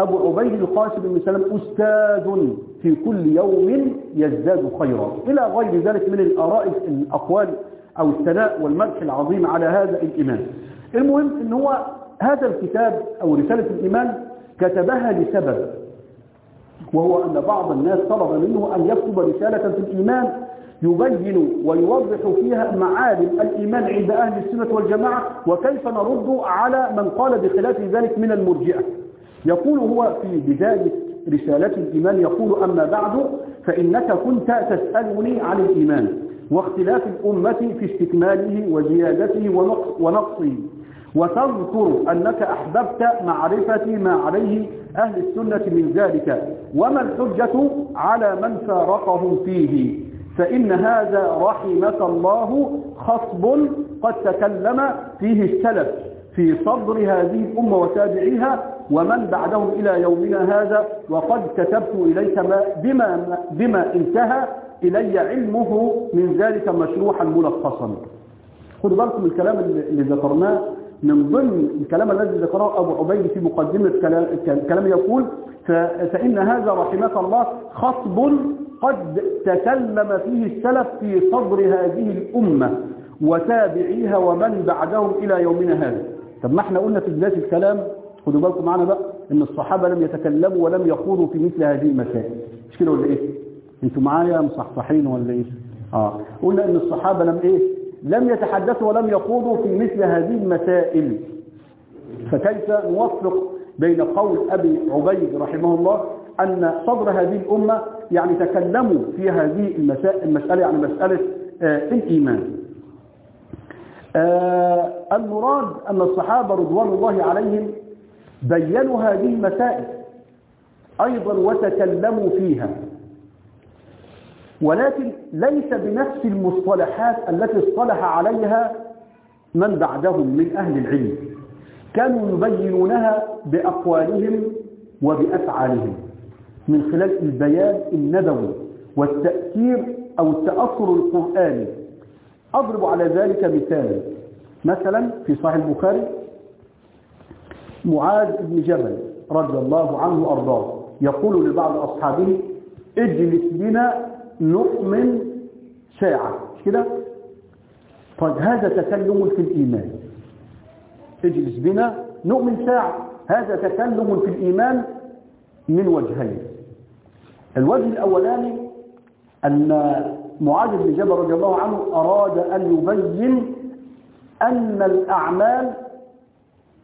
أبو عبيد القاسم بن سلام أستاذ في كل يوم يزداد خيرا. إلى غير ذلك من الآراء الأقوال أو الثناء والمدح العظيم على هذا الإمام. المهم أن هو هذا الكتاب أو رسالة الإيمان كتبها لسبب وهو أن بعض الناس طلب منه أن يكتب رسالة في الإيمان يبين ويوضح فيها معالم الإيمان عند أهل السنة والجماعة وكيف نرد على من قال بخلاف ذلك من المرجئة. يقول هو في بداية رسالة الإيمان يقول أما بعد فإنك كنت تسألني عن الإيمان واختلاف الأمة في استكماله وزيادته ونقصه. وتذكر أنك أحببت معرفة ما عليه أهل السنة من ذلك وما الحجة على من فارقهم فيه؟ فإن هذا رحمك الله خصب قد تكلم فيه السلف في صدر هذه الأمة وتابعيها ومن بعدهم إلى يومنا هذا وقد كتبت إليك ما بما, بما انتهى إلي علمه من ذلك مشروحا ملخصا. خدوا بالكم الكلام اللي ذكرناه من ضمن الكلام الذي ذكره أبو عبيد في مقدمة كلام يقول فإن هذا رحمك الله خطب قد تكلم فيه السلف في صدر هذه الأمة وتابعيها ومن بعدهم إلى يومنا هذا. طب ما إحنا قلنا في بداية الكلام خدوا بالكم معنا بقى إن الصحابة لم يتكلموا ولم يخوضوا في مثل هذه المسائل. مش كده ولا إيه؟ أنتوا معايا مصحصحين ولا إيه؟ آه. قلنا إن الصحابة لم إيه؟ لم يتحدثوا ولم يخوضوا في مثل هذه المسائل. فكيف نوفق بين قول أبي عبيد رحمه الله أن صدر هذه الأمة يعني تكلموا في هذه المسألة يعني مسألة آه الإيمان؟ آه المراد أن الصحابة رضوان الله عليهم بينوا هذه المسائل أيضا وتكلموا فيها. ولكن ليس بنفس المصطلحات التي اصطلح عليها من بعدهم من أهل العلم. كانوا يبينونها بأقوالهم وبأفعالهم من خلال البيان النبوي والتأثير أو التأثر القرآني. أضرب على ذلك مثالا مثلا في صحيح البخاري معاذ بن جبل رضي الله عنه وأرضاه يقول لبعض أصحابه اجلس بنا نؤمن ساعة. مش كده؟ طيب هذا تكلم في الإيمان. اجلس بنا نؤمن ساعة. هذا تكلم في الإيمان من وجهين. الوجه الأولاني أن معاذ بن جبل رضي الله عنه أراد أن يبين أن الأعمال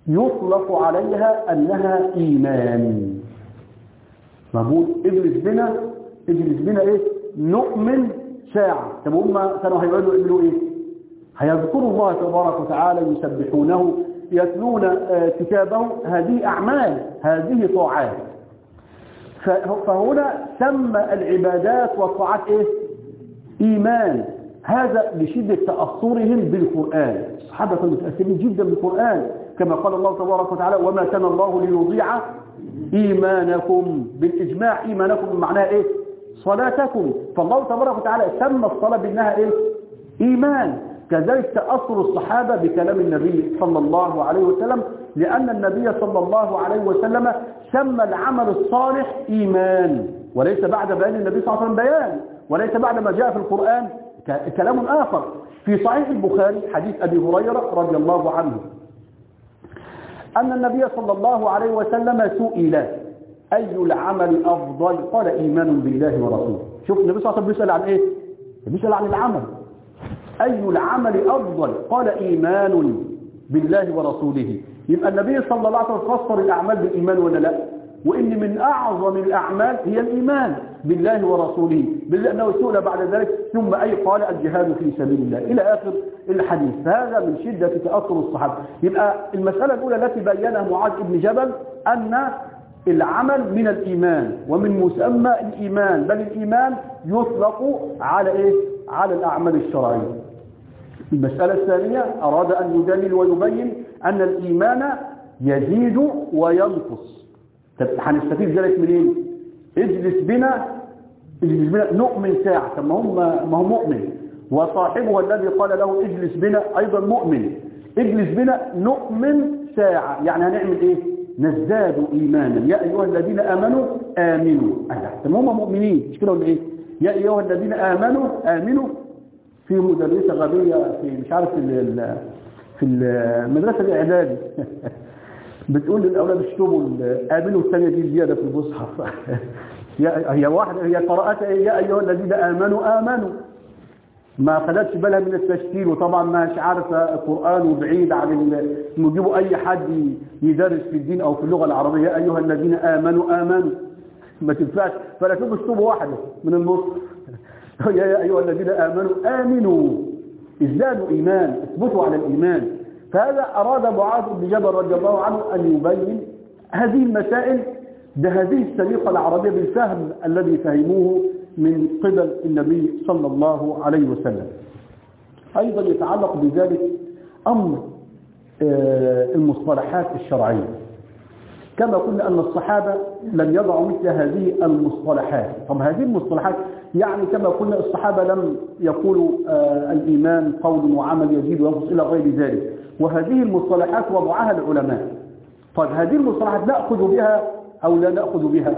يطلق عليها أنها إيمان. مقبول اجلس بنا. اجلس بنا إيه؟ نؤمن ساعة. طب هم كانوا هيقعدوا يعملوا إيه؟ هيذكروا الله تبارك وتعالى يسبحونه يتلون كتابه. هذه أعمال هذه طاعات. فهنا سمى العبادات والطاعات إيه؟ إيمان. هذا لشدة تأثرهم بالقرآن. الصحابة كانوا متأثرين جدا بالقرآن. كما قال الله تبارك وتعالى وما كان الله ليضيع إيمانكم. بالإجماع إيمانكم معناها إيه؟ صلاتكم. فالله تبارك وتعالى سمى الصلاة بأنها إيه؟ إيمان. كذلك تأثر الصحابة بكلام النبي صلى الله عليه وسلم لأن النبي صلى الله عليه وسلم سمى العمل الصالح إيمان. وليس بعد بيان النبي صلى الله عليه وسلم بيان. وليس بعد ما جاء في القرآن كلام آخر. في صحيح البخاري حديث أبي هريرة رضي الله عنه. أن النبي صلى الله عليه وسلم سئل أي العمل أفضل؟ قال إيمان بالله ورسوله. شوف النبي صلى الله عليه وسلم بيسأل عن إيه؟ بيسأل عن العمل. أي العمل أفضل؟ قال إيمان بالله ورسوله. يبقى النبي صلى الله عليه وسلم فسر الأعمال بالإيمان ولا لا؟ وإن من أعظم الأعمال هي الإيمان بالله ورسوله بالله أنه سئل بعد ذلك ثم أي قال الجهاد في سبيل الله. إلى آخر الحديث. فهذا من شدة تأثر الصحابة. يبقى المسألة الأولى التي بينها معاذ بن جبل أن العمل من الإيمان ومن مسمى الإيمان بل الإيمان يطلق على إيه؟ على الأعمال الشرعية المسألة الثانية أراد أن يدلل ويبين أن الإيمان يزيد وينقص طب هنستفيد ذلك منين؟ اجلس بنا اجلس بنا نؤمن ساعة طب ما هو ما هو مؤمن وصاحبه الذي قال له اجلس بنا أيضا مؤمن اجلس بنا نؤمن ساعة يعني هنعمل إيه؟ نزداد إيمانا. يا أيها الذين آمنوا آمنوا. طب هم مؤمنين؟ مش كده ولا إيه؟ يا أيها الذين آمنوا آمنوا. في مدرسة غبية في مش عارف في في المدرسة الإعدادي. بتقول للأولاد اشتموا قابلوا الثانية دي زيادة في المصحف هي واحدة هي قراءتها إيه؟ يا أيها الذين آمنوا آمنوا. ما خدتش بالها من التشكيل وطبعا مش عارفة قرآن وبعيد عن نجيبوا أي حد يدرس في الدين أو في اللغة العربية يا أيها الذين آمنوا آمنوا. ما تنفعش. فلا تبقى اسلوب واحدة من المصحف يا أيها الذين آمنوا آمنوا. ازدادوا إيمان. اثبتوا على الإيمان. فهذا أراد معاذ بن جبل رضي الله عنه أن يبين هذه المسائل بهذه السليقة العربية بالفهم الذي فهموه من قبل النبي صلى الله عليه وسلم. أيضا يتعلق بذلك أمر المصطلحات الشرعية. كما قلنا أن الصحابة لم يضعوا مثل هذه المصطلحات. طب هذه المصطلحات يعني كما قلنا الصحابة لم يقولوا آه، الإيمان قول وعمل يزيد وينقص إلى غير ذلك. وهذه المصطلحات وضعها العلماء. طيب هذه المصطلحات نأخذ بها أو لا نأخذ بها؟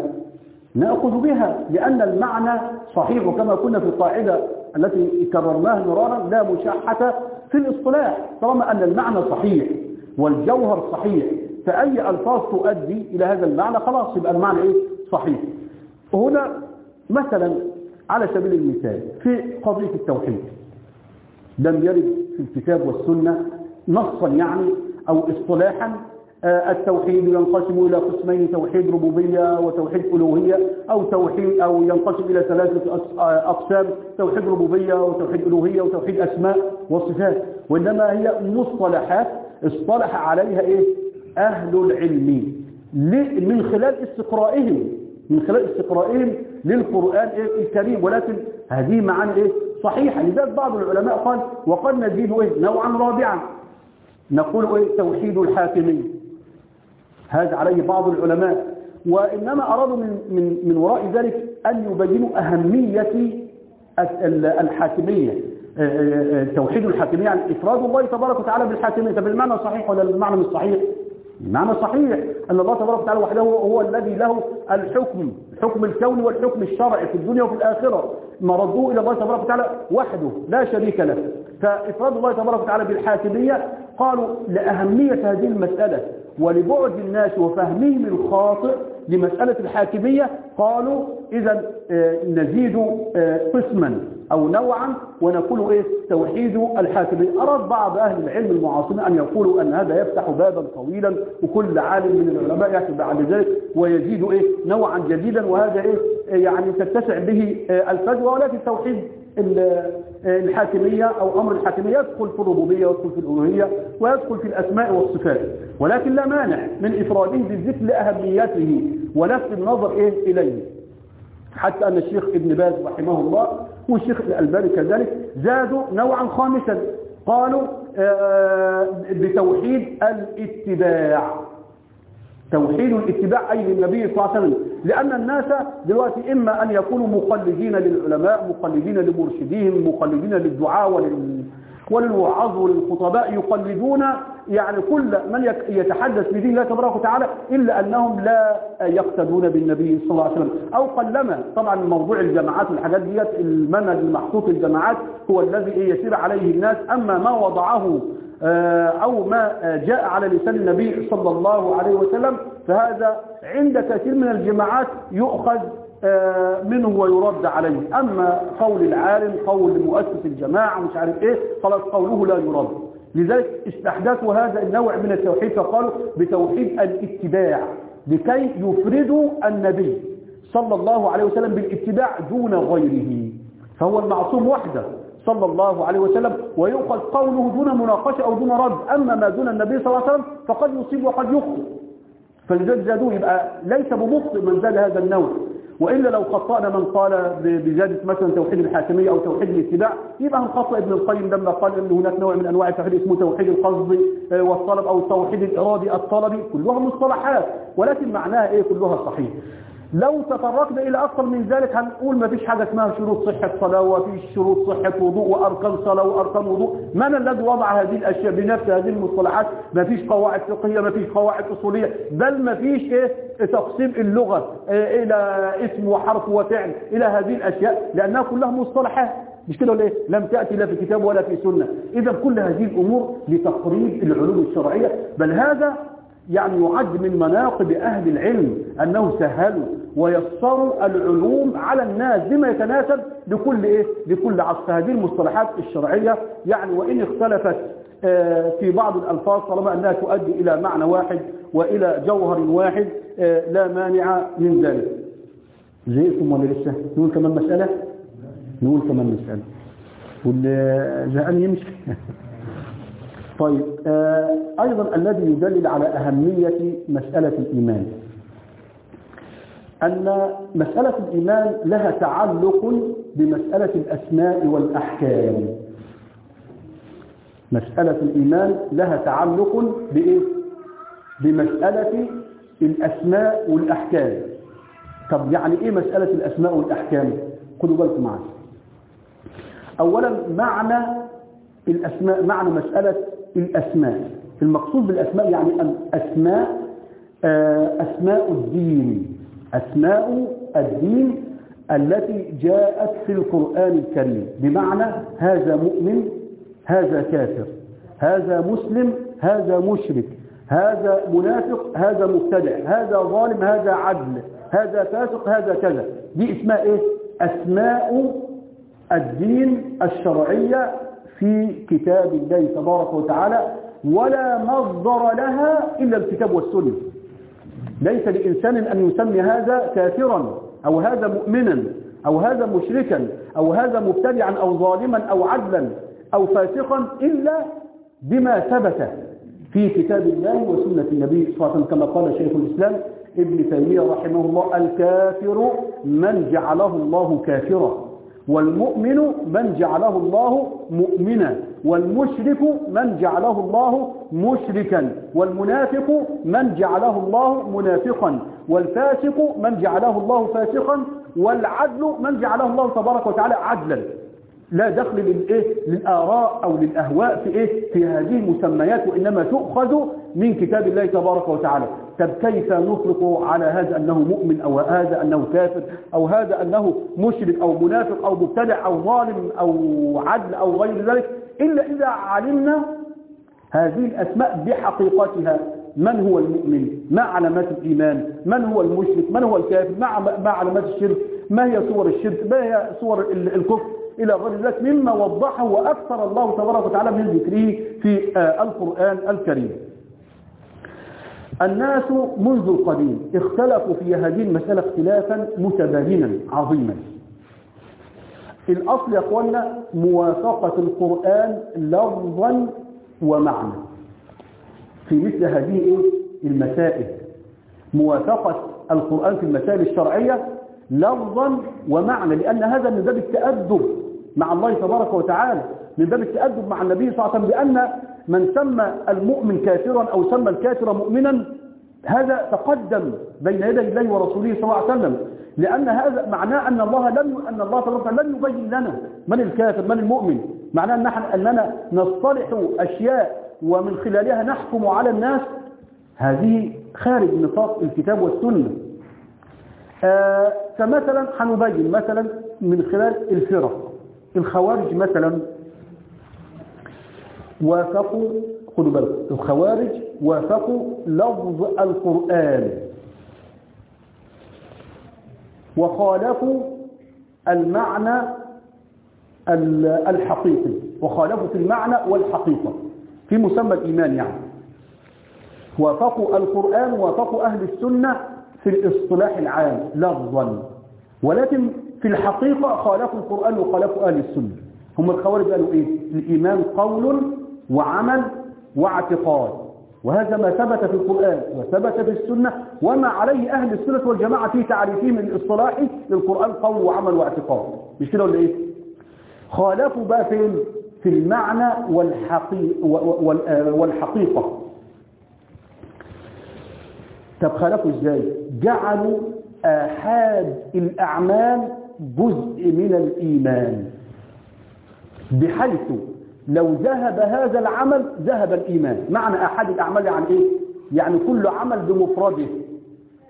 نأخذ بها لأن المعنى صحيح. وكما كنا في القاعدة التي كررناها مرارا لا مشاحة في الاصطلاح طالما أن المعنى صحيح والجوهر صحيح فأي ألفاظ تؤدي إلى هذا المعنى خلاص يبقى المعنى إيه؟ صحيح. هنا مثلا على سبيل المثال في قضية التوحيد. لم يرد في الكتاب والسنة نصا يعني أو اصطلاحا التوحيد ينقسم إلى قسمين توحيد ربوبية وتوحيد ألوهية أو توحيد أو ينقسم إلى ثلاثة آه، أقسام توحيد ربوبية وتوحيد ألوهية وتوحيد أسماء وصفات. وإنما هي مصطلحات اصطلح عليها إيه؟ أهل العلم. من خلال استقرائهم من خلال استقرائهم للقرآن الكريم. ولكن هذه معاني إيه؟ صحيحة. لذلك بعض العلماء قال وقد نزيد إيه؟ نوعا رابعا. نقول إيه؟ توحيد الحاكمية هذا عليه بعض العلماء وإنما أرادوا من, من, من وراء ذلك أن يبينوا أهمية ال- الحاكمية آه، آه، آه، توحيد الحاكمية يعني إفراد الله تبارك وتعالى بالحاكمية. طب المعنى صحيح ولا المعنى مش صحيح؟ المعنى صحيح أن الله تبارك وتعالى وحده هو الذي له الحكم الحكم الكوني والحكم الشرعي في الدنيا وفي الآخرة. مردوه إلى الله تبارك وتعالى وحده لا شريك له. فإفراد الله تبارك وتعالى بالحاكمية قالوا لأهمية هذه المسألة. ولبعد الناس وفهمهم الخاطئ لمسألة الحاكمية قالوا إذا آه، نزيد آه، قسما أو نوعا ونقول إيه؟ توحيد الحاكمية. أراد بعض أهل العلم المعاصرين أن يقولوا أن هذا يفتح بابا طويلا وكل عالم من العلماء يأتي بعد ذلك ويزيد إيه؟ نوعا جديدا وهذا إيه؟ يعني تتسع به آه، الفجوة ولكن توحيد ال- الحاكمية أو أمر الحاكمية يدخل في الربوبية ويدخل في الألوهية ويدخل في الأسماء والصفات. ولكن لا مانع من إفراده بالذكر لأهميته ولفت النظر إيه؟ إليه. حتى أن الشيخ ابن باز رحمه الله والشيخ الألباني كذلك زادوا نوعا خامسا. قالوا آه، بتوحيد الاتباع. توحيد الاتباع أي للنبي صلى الله عليه وسلم. لأن الناس دلوقتي إما أن يكونوا مقلدين للعلماء مقلدين لمرشديهم مقلدين للدعاء ولل... وللوعظ وللخطباء يقلدون يعني كل من يتحدث بدين الله تبارك وتعالى إلا أنهم لا يقتدون بالنبي صلى الله عليه وسلم. أو قلما طبعا موضوع الجماعات والحاجات ديت المنهج المحطوط الجماعات هو الذي يسير عليه الناس أما ما وضعه أو ما آه، جاء على لسان النبي صلى الله عليه وسلم فهذا عند كثير من الجماعات يؤخذ آه، منه ويرد عليه. أما قول العالم قول مؤسس الجماعة مش عارف إيه خلاص قوله لا يرد. لذلك استحدثوا هذا النوع من التوحيد فقالوا بتوحيد الاتباع لكي يفردوا النبي صلى الله عليه وسلم بالاتباع دون غيره. فهو المعصوم وحده. صلى الله عليه وسلم ويؤخذ قوله دون مناقشة أو دون رد. أما ما دون النبي صلى الله عليه وسلم فقد يصيب وقد يخطئ. زادوه يبقى ليس بمخطئ من زاد هذا النوع. وإلا لو خطأنا من قال بزيادة مثلا توحيد الحاكمية أو توحيد الاتباع يبقى هنخطئ ابن القيم لما قال أن هناك نوع من أنواع التوحيد اسمه توحيد القصد آه، والطلب أو التوحيد الإرادي الطلبي. كلها مصطلحات ولكن معناها إيه؟ كلها صحيح. لو تطرقنا إلى أكثر من ذلك هنقول ما فيش حاجة اسمها شروط صحة صلاة وفيش شروط صحة وضوء وأركان صلاة وأركان وضوء. من الذي وضع هذه الأشياء بنفس هذه المصطلحات؟ ما فيش قواعد فقهية ما فيش قواعد أصولية بل ما فيش إيه؟ تقسيم اللغة إيه؟ إلى اسم وحرف وفعل إلى هذه الأشياء لأنها كلها مصطلحات. مش كده ولا إيه؟ لم تأتي لا في كتاب ولا في سنة. إذا كل هذه الأمور لتقريب العلوم الشرعية. بل هذا يعني يعد من مناقب أهل العلم أنه سهلوا ويسروا العلوم على الناس بما يتناسب لكل إيه؟ لكل عصر هذه المصطلحات الشرعية. يعني وإن اختلفت آه، في بعض الألفاظ طالما أنها تؤدي إلى معنى واحد وإلى جوهر واحد آه، لا مانع من ذلك. زهقتم ولا لسه؟ نقول كمان مسألة؟ نقول كمان مسألة. واللي زهقان يمشي؟ طيب آه، أيضا الذي يدلل على أهمية مسألة الإيمان. أن مسألة الإيمان لها تعلق بمسألة الأسماء والأحكام. مسألة الإيمان لها تعلق بإيه؟ بمسألة الأسماء والأحكام. طب يعني إيه مسألة الأسماء والأحكام؟ خدوا بالكم معي أولا معنى الأسماء معنى مسألة الأسماء. المقصود بالأسماء يعني الأسماء آه، أسماء الدين. أسماء الدين التي جاءت في القرآن الكريم. بمعنى هذا مؤمن هذا كافر هذا مسلم هذا مشرك هذا منافق هذا مبتدع هذا ظالم هذا عدل هذا فاسق هذا كذا. دي اسمها إيه؟ أسماء الدين الشرعية في كتاب الله تبارك وتعالى ولا مصدر لها إلا الكتاب والسنة. ليس لإنسان أن يسمي هذا كافرا أو هذا مؤمنا أو هذا مشركا أو هذا مبتدعا أو ظالما أو عدلا أو فاسقا إلا بما ثبت في كتاب الله وسنة النبي صلى الله عليه وسلم كما قال شيخ الإسلام ابن تيمية رحمه الله الكافر من جعله الله كافرا. والمؤمن من جعله الله مؤمنا والمشرك من جعله الله مشركا والمنافق من جعله الله منافقا والفاسق من جعله الله فاسقا والعدل من جعله الله تبارك وتعالى عدلا. لا دخل للايه للآراء أو للأهواء في إيه؟ في هذه المسميات وإنما تؤخذ من كتاب الله تبارك وتعالى. طب كيف نطلق على هذا أنه مؤمن أو هذا أنه كافر أو هذا أنه مشرك أو منافق أو مبتدع أو ظالم أو عدل أو غير ذلك؟ إلا إذا علمنا هذه الأسماء بحقيقتها. من هو المؤمن؟ ما علامات الإيمان؟ من هو المشرك؟ من هو الكافر؟ ما ما علامات الشرك؟ ما هي صور الشرك؟ ما هي صور ال- الكفر؟ إلى غير ذلك مما وضحه وأكثر الله تبارك وتعالى من ذكره في آه، القرآن الكريم. الناس منذ القديم اختلفوا في هذه المسألة اختلافا متباينا عظيما. الأصل يا أخوانا موافقة القرآن لفظا ومعنى. في مثل هذه إيه؟ المسائل. موافقة القرآن في المسائل الشرعية لفظا ومعنى لأن هذا من باب التأدب مع الله تبارك وتعالى. من باب التأدب مع النبي صلى الله عليه وسلم لأن من سمى المؤمن كافرا أو سمى الكافر مؤمنا هذا تقدم بين يدي الله ورسوله صلى الله عليه وسلم. لأن هذا معناه أن الله لم أن الله تبارك لم يبين لنا من الكافر من المؤمن. معناه أن نحن أننا نصطلح أشياء ومن خلالها نحكم على الناس. هذه خارج نطاق الكتاب والسنة. آه فمثلا هنبين مثلا من خلال الفرق. الخوارج مثلا وافقوا خدوا بالكم الخوارج وافقوا لفظ القرآن. وخالفوا المعنى الحقيقي. وخالفوا في المعنى والحقيقة. في مسمى الإيمان يعني. وافقوا القرآن وافقوا أهل السنة في الاصطلاح العام لفظا. ولكن في الحقيقة خالفوا القرآن وخالفوا أهل السنة. هم الخوارج قالوا إيه؟ الإيمان قول وعمل واعتقاد. وهذا ما ثبت في القرآن وثبت في السنة وما عليه أهل السنة والجماعة في تعريفهم الاصطلاحي للقرآن قول وعمل واعتقاد. مش كده ولا إيه؟ خالفوا بقى فين في المعنى والحقيقة, والحقيقة. طب خالفوا إزاي؟ جعلوا آحاد الأعمال جزء من الإيمان. بحيث لو ذهب هذا العمل ذهب الإيمان. معنى أحد الأعمال يعني إيه؟ يعني كل عمل بمفرده.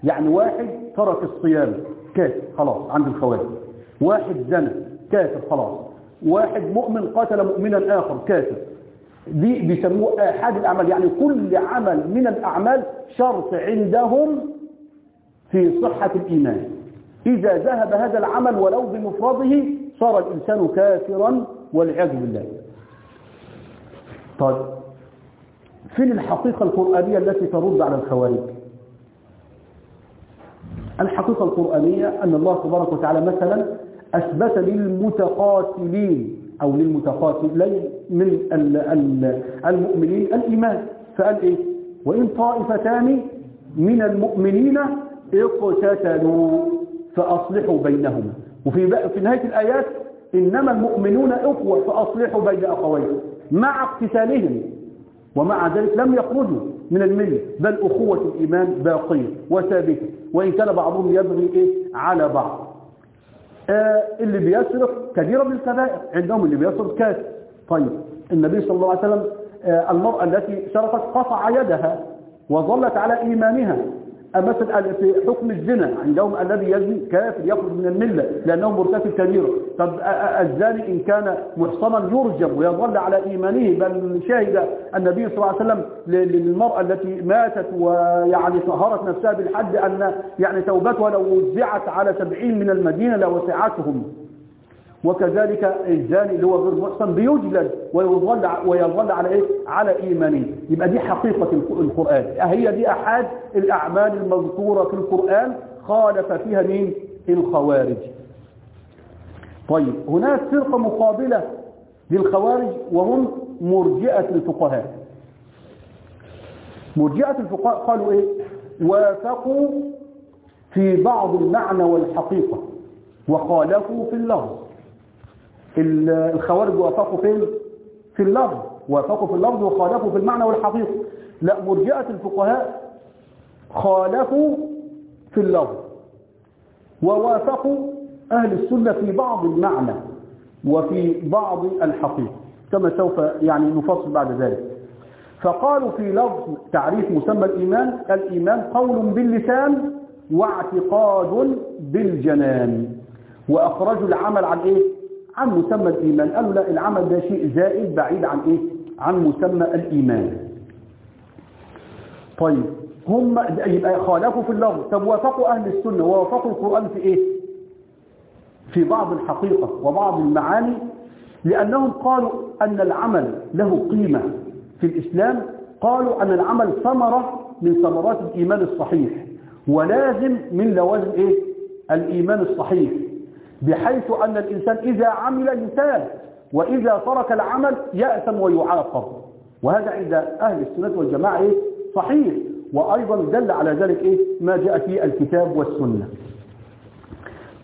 يعني واحد ترك الصيام. كافر خلاص عند الخوارج واحد زنى كافر خلاص. واحد مؤمن قتل مؤمنا آخر كافر دي بيسموه أحد الأعمال. يعني كل عمل من الأعمال شرط عندهم في صحة الإيمان. إذا ذهب هذا العمل ولو بمفرده صار الإنسان كافرا والعياذ بالله. طيب فين الحقيقة القرآنية التي ترد على الخوارج؟ الحقيقة القرآنية أن الله تبارك وتعالى مثلا أثبت للمتقاتلين أو للمتقاتلين من المؤمنين الإيمان. فقال إيه؟ وإن طائفتان من المؤمنين اقتتلوا فأصلحوا بينهما. وفي في نهاية الآيات إنما المؤمنون أخوة فأصلحوا بين أخوين مع اقتتالهم. ومع ذلك لم يخرجوا من الملة بل أخوة الإيمان باقية وثابتة. وإن كان بعضهم يبغي إيه؟ على بعض. آه اللي بيسرق كبيرة من الكبائر. عندهم اللي بيسرق كافر طيب النبي صلى الله عليه وسلم آه المرأة التي سرقت قطع يدها وظلت على إيمانها. مثلا في حكم الزنا عندهم الذي يزني كافر يخرج من الملة لأنه مرتكب كبيرة طب الزاني إن كان محصنا يرجم ويظل على إيمانه بل شهد النبي صلى الله عليه وسلم للمرأة التي ماتت ويعني طهرت نفسها بالحد أن يعني توبتها لو وزعت على سبعين من المدينة لوسعتهم. وكذلك الزاني اللي هو غير محصن بيجلد ويظل ويظل على إيه؟ على إيمانه. يبقى دي حقيقة القرآن. هي دي أحد الأعمال المذكورة في القرآن خالف فيها مين؟ الخوارج. طيب هناك فرقة مقابلة للخوارج وهم مرجئة الفقهاء. مرجئة الفقهاء قالوا إيه؟ وافقوا في بعض المعنى والحقيقة وخالفوا في اللفظ. الخوارج وافقوا فين؟ في اللفظ. وافقوا في اللفظ وخالفوا في المعنى والحقيقة. لا مرجئة الفقهاء خالفوا في اللفظ. ووافقوا أهل السنة في بعض المعنى وفي بعض الحقيقة. كما سوف يعني نفصل بعد ذلك. فقالوا في لفظ تعريف مسمى الإيمان الإيمان قول باللسان واعتقاد بالجنان. وأخرجوا العمل عن إيه؟ عن مسمى الإيمان. قالوا لا العمل ده شيء زائد بعيد عن إيه؟ عن مسمى الإيمان. طيب هم يبقى خالفوا في اللفظ. طب وافقوا أهل السنة ووافقوا القرآن في إيه؟ في بعض الحقيقة وبعض المعاني لأنهم قالوا أن العمل له قيمة في الإسلام. قالوا أن العمل ثمرة من ثمرات الإيمان الصحيح ولازم من لوازم إيه؟ الإيمان الصحيح. بحيث أن الإنسان إذا عمل انتهى وإذا ترك العمل يأثم ويعاقب. وهذا عند أهل السنة والجماعة إيه؟ صحيح. وأيضا دل على ذلك إيه؟ ما جاء في الكتاب والسنة.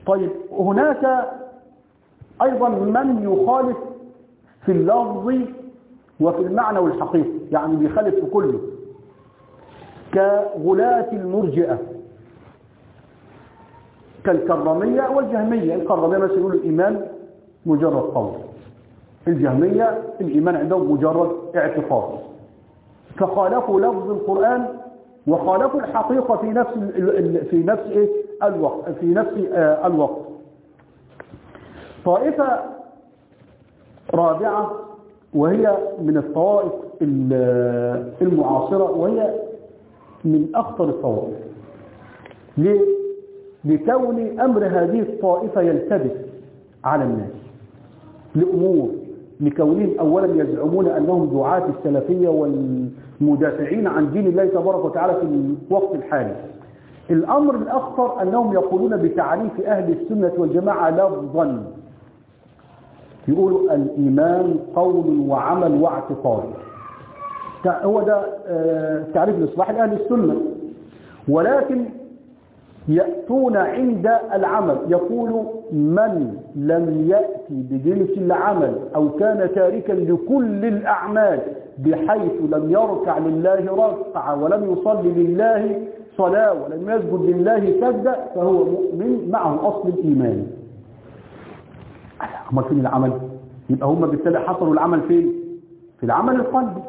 طيب هناك أيضا من يخالف في اللفظ وفي المعنى والحقيقة يعني بيخالف في كله. كغلاة المرجئة. كالكرامية والجهمية. الكرامية مثلا يقولوا الإيمان مجرد قول. الجهمية الإيمان عندهم مجرد اعتقاد. فخالفوا لفظ القرآن وخالفوا الحقيقة في نفس في نفس إيه؟ الوقت في نفس آه الوقت. طائفة رابعة وهي من الطوائف المعاصرة وهي من أخطر الطوائف. ليه؟ لكون أمر هذه الطائفة يلتبس على الناس لأمور لكونهم أولا يزعمون أنهم دعاة السلفية والمدافعين عن دين الله تبارك وتعالى في الوقت الحالي. الأمر الأخطر أنهم يقولون بتعريف أهل السنة والجماعة لفظا. يقولوا الإيمان قول وعمل واعتقاد. هو ده تعريف الإصلاح لأهل السنة. ولكن يأتون عند العمل. يقول من لم يأتي بجنس العمل أو كان تاركا لكل الأعمال بحيث لم يركع لله ركعة ولم يصلي لله صلاة ولم يسجد لله سجدة فهو مؤمن معه أصل الإيمان. أما فين العمل يبقى هم بالتالي حصلوا العمل فين؟ في العمل القلبي.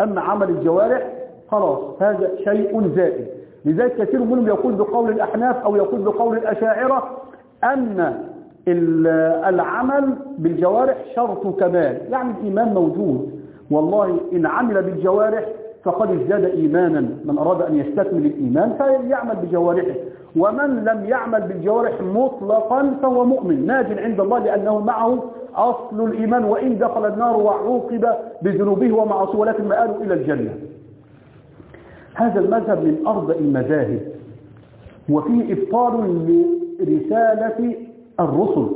أما عمل الجوارح خلاص هذا شيء زائد. لذلك كثير منهم يقول بقول الأحناف أو يقول بقول الأشاعرة أن العمل بالجوارح شرط كمال. يعني الإيمان موجود. والله إن عمل بالجوارح فقد ازداد إيمانا. من أراد أن يستكمل الإيمان فيعمل بجوارحه. ومن لم يعمل بالجوارح مطلقا فهو مؤمن. ناج عند الله لأنه معه أصل الإيمان. وإن دخل النار وعوقب بذنوبه ومعصية ولكن مآله إلى الجنة. هذا المذهب من أرض المذاهب وفيه إبطال لرسالة الرسل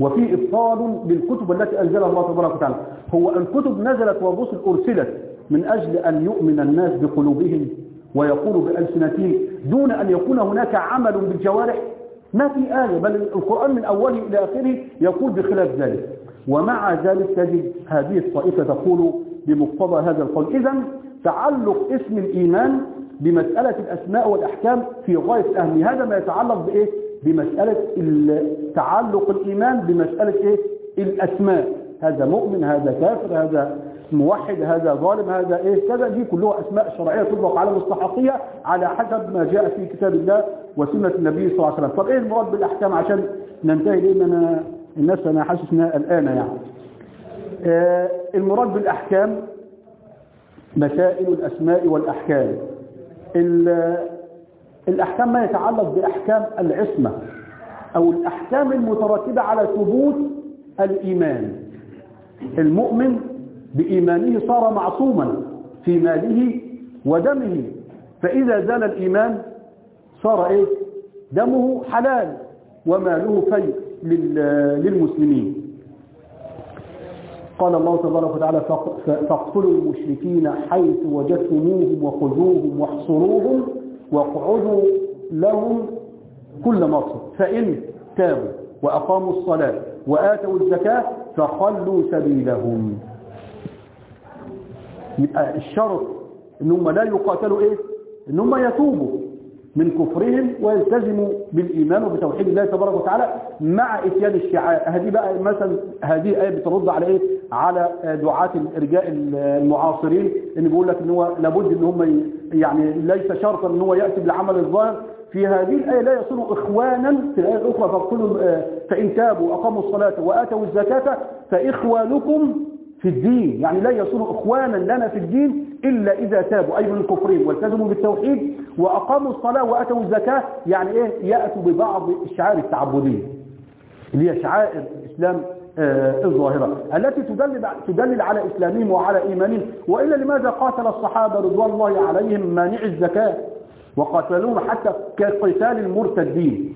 وفيه إبطال للكتب التي أنزلها الله تبارك وتعالى. هو الكتب نزلت والرسل أرسلت من أجل أن يؤمن الناس بقلوبهم ويقولوا بألسنتهم دون أن يكون هناك عمل بالجوارح. ما في آية بل القرآن من أوله إلى آخره يقول بخلاف ذلك. ومع ذلك تجد هذه الطائفة تقول بمقتضى هذا القول. إذا تعلق اسم الإيمان بمسألة الأسماء والأحكام في غاية أهمية. هذا ما يتعلق بإيه؟ بمسألة تعلق الإيمان بمسألة إيه؟ الأسماء. هذا مؤمن هذا كافر هذا موحد هذا ظالم هذا إيه؟ كذا. دي كلها أسماء شرعية تطلق على مستحقية على حسب ما جاء في كتاب الله وسنة النبي صلى الله عليه وسلم. طب إيه المراد بالأحكام عشان ننتهي لأن أنا الناس أنا حاسس إنها الآن يعني. آه المراد بالأحكام مسائل الأسماء والأحكام. الأحكام ما يتعلق بأحكام العصمة أو الأحكام المترتبة على ثبوت الإيمان. المؤمن بإيمانه صار معصوما في ماله ودمه فإذا زال الإيمان صار إيه؟ دمه حلال وماله في للمسلمين. قال الله تبارك وتعالى فاقتلوا المشركين حيث وجدتموهم وخذوهم واحصروهم واقعدوا لهم كل مصر. فإن تابوا وأقاموا الصلاة وآتوا الزكاة فخلوا سبيلهم. يبقى الشرط إن هم لا يقاتلوا إيه؟ إن هم يتوبوا. من كفرهم ويلتزموا بالإيمان وبتوحيد الله تبارك وتعالى مع إتيان الشعائر. هذه بقى مثلا هذه آية بترد على إيه؟ على دعاة الارجاء المعاصرين إن بيقول لك إن هو لابد إن هم يعني ليس شرطا إن هو يأتي بالعمل الظاهر. في هذه الآية لا يصلوا إخوانا في الآية الأخرى فاقتلوا فإن تابوا وأقاموا الصلاة وآتوا الزكاة فإخوانكم في الدين. يعني لا يصيروا إخوانا لنا في الدين إلا إذا تابوا. أي من كفرهم والتزموا بالتوحيد وأقاموا الصلاة وأتوا الزكاة. يعني إيه؟ يأتوا ببعض الشعائر التعبدية. اللي هي شعائر الإسلام آه الظاهرة. التي تدلل, تدلل على إسلامهم وعلى إيمانهم. وإلا لماذا قاتل الصحابة رضوان الله عليهم مانع الزكاة؟ وقاتلوهم حتى كقتال المرتدين.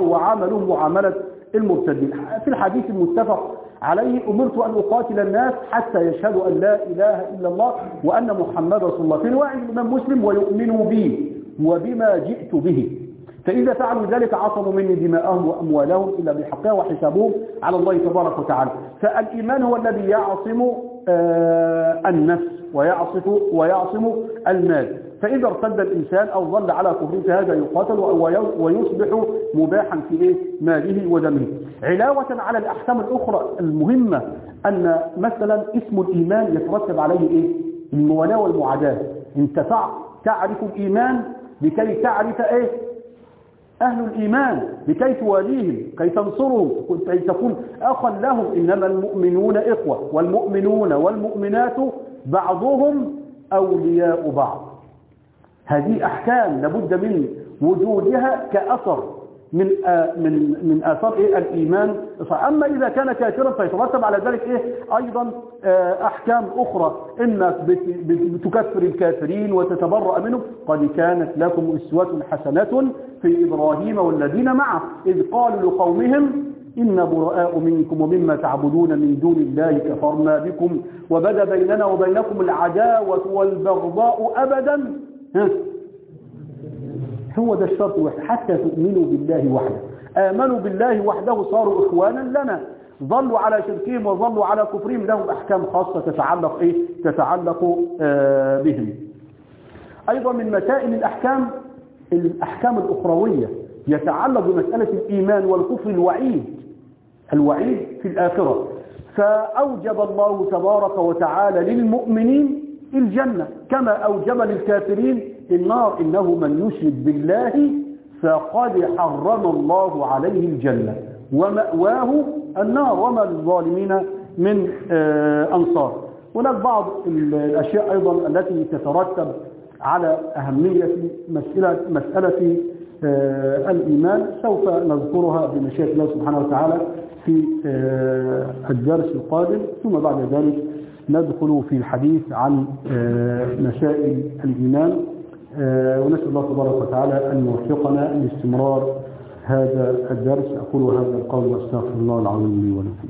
وعاملوهم معاملة المرتدين. في الحديث المتفق عليه أمرت أن أقاتل الناس حتى يشهدوا أن لا إله إلا الله وأن محمد رسول الله. في رواية الإمام مسلم ويؤمنوا بي وبما جئت به. فإذا فعلوا ذلك عصموا مني دماءهم وأموالهم إلا بحقها وحسابهم على الله تبارك وتعالى. فالإيمان هو الذي يعصم آه النفس ويعصف ويعصم المال. فإذا ارتد الإنسان أو ظل على كفره فهذا يقاتل ويصبح مباحا في إيه؟ ماله ودمه. علاوة على الأحكام الأخرى المهمة أن مثلا اسم الإيمان يترتب عليه إيه؟ الموالاة والمعاداة. انت تع- تعرف الإيمان لكي تعرف إيه؟ أهل الإيمان لكي تواليهم كي تنصرهم. كي تكون أخا لهم إنما المؤمنون إخوة والمؤمنون والمؤمنات بعضهم أولياء بعض. هذه أحكام لابد من وجودها كأثر من من من آثار إيه؟ الإيمان. أما إذا كان كافرا فيترتب على ذلك إيه؟ أيضا أحكام أخرى. إنك بت- بت- بتكفر الكافرين وتتبرأ منهم. قد كانت لكم أسوة حسنة في إبراهيم والذين معه. إذ قالوا لقومهم إن براء منكم ومما تعبدون من دون الله كفرنا بكم. وبدا بيننا وبينكم العداوة والبغضاء أبدا. ها؟ هو ده الشرط الواحد حتى تؤمنوا بالله وحده. آمنوا بالله وحده صاروا إخوانا لنا. ظلوا على شركهم وظلوا على كفرهم. لهم أحكام خاصة تتعلق إيه؟ تتعلق آه بهم. أيضا من مسائل الأحكام الأحكام الأخروية. يتعلق بمسألة الإيمان والكفر الوعيد. الوعيد في الآخرة. فأوجب الله تبارك وتعالى للمؤمنين الجنة. كما أوجب للكافرين النار إنه من يشرك بالله فقد حرم الله عليه الجنة. ومأواه النار وما للظالمين من آه أنصار. هناك بعض الأشياء أيضا التي تترتب على أهمية مسألة, مسألة آه الإيمان. سوف نذكرها بمشيئة الله سبحانه وتعالى في آه الدرس القادم. ثم بعد ذلك ندخل في الحديث عن آه مسائل الإيمان. ونسأل الله تبارك وتعالى أن يوفقنا لاستمرار هذا الدرس. أقول هذا القول وأستغفر الله العظيم لي ولكم.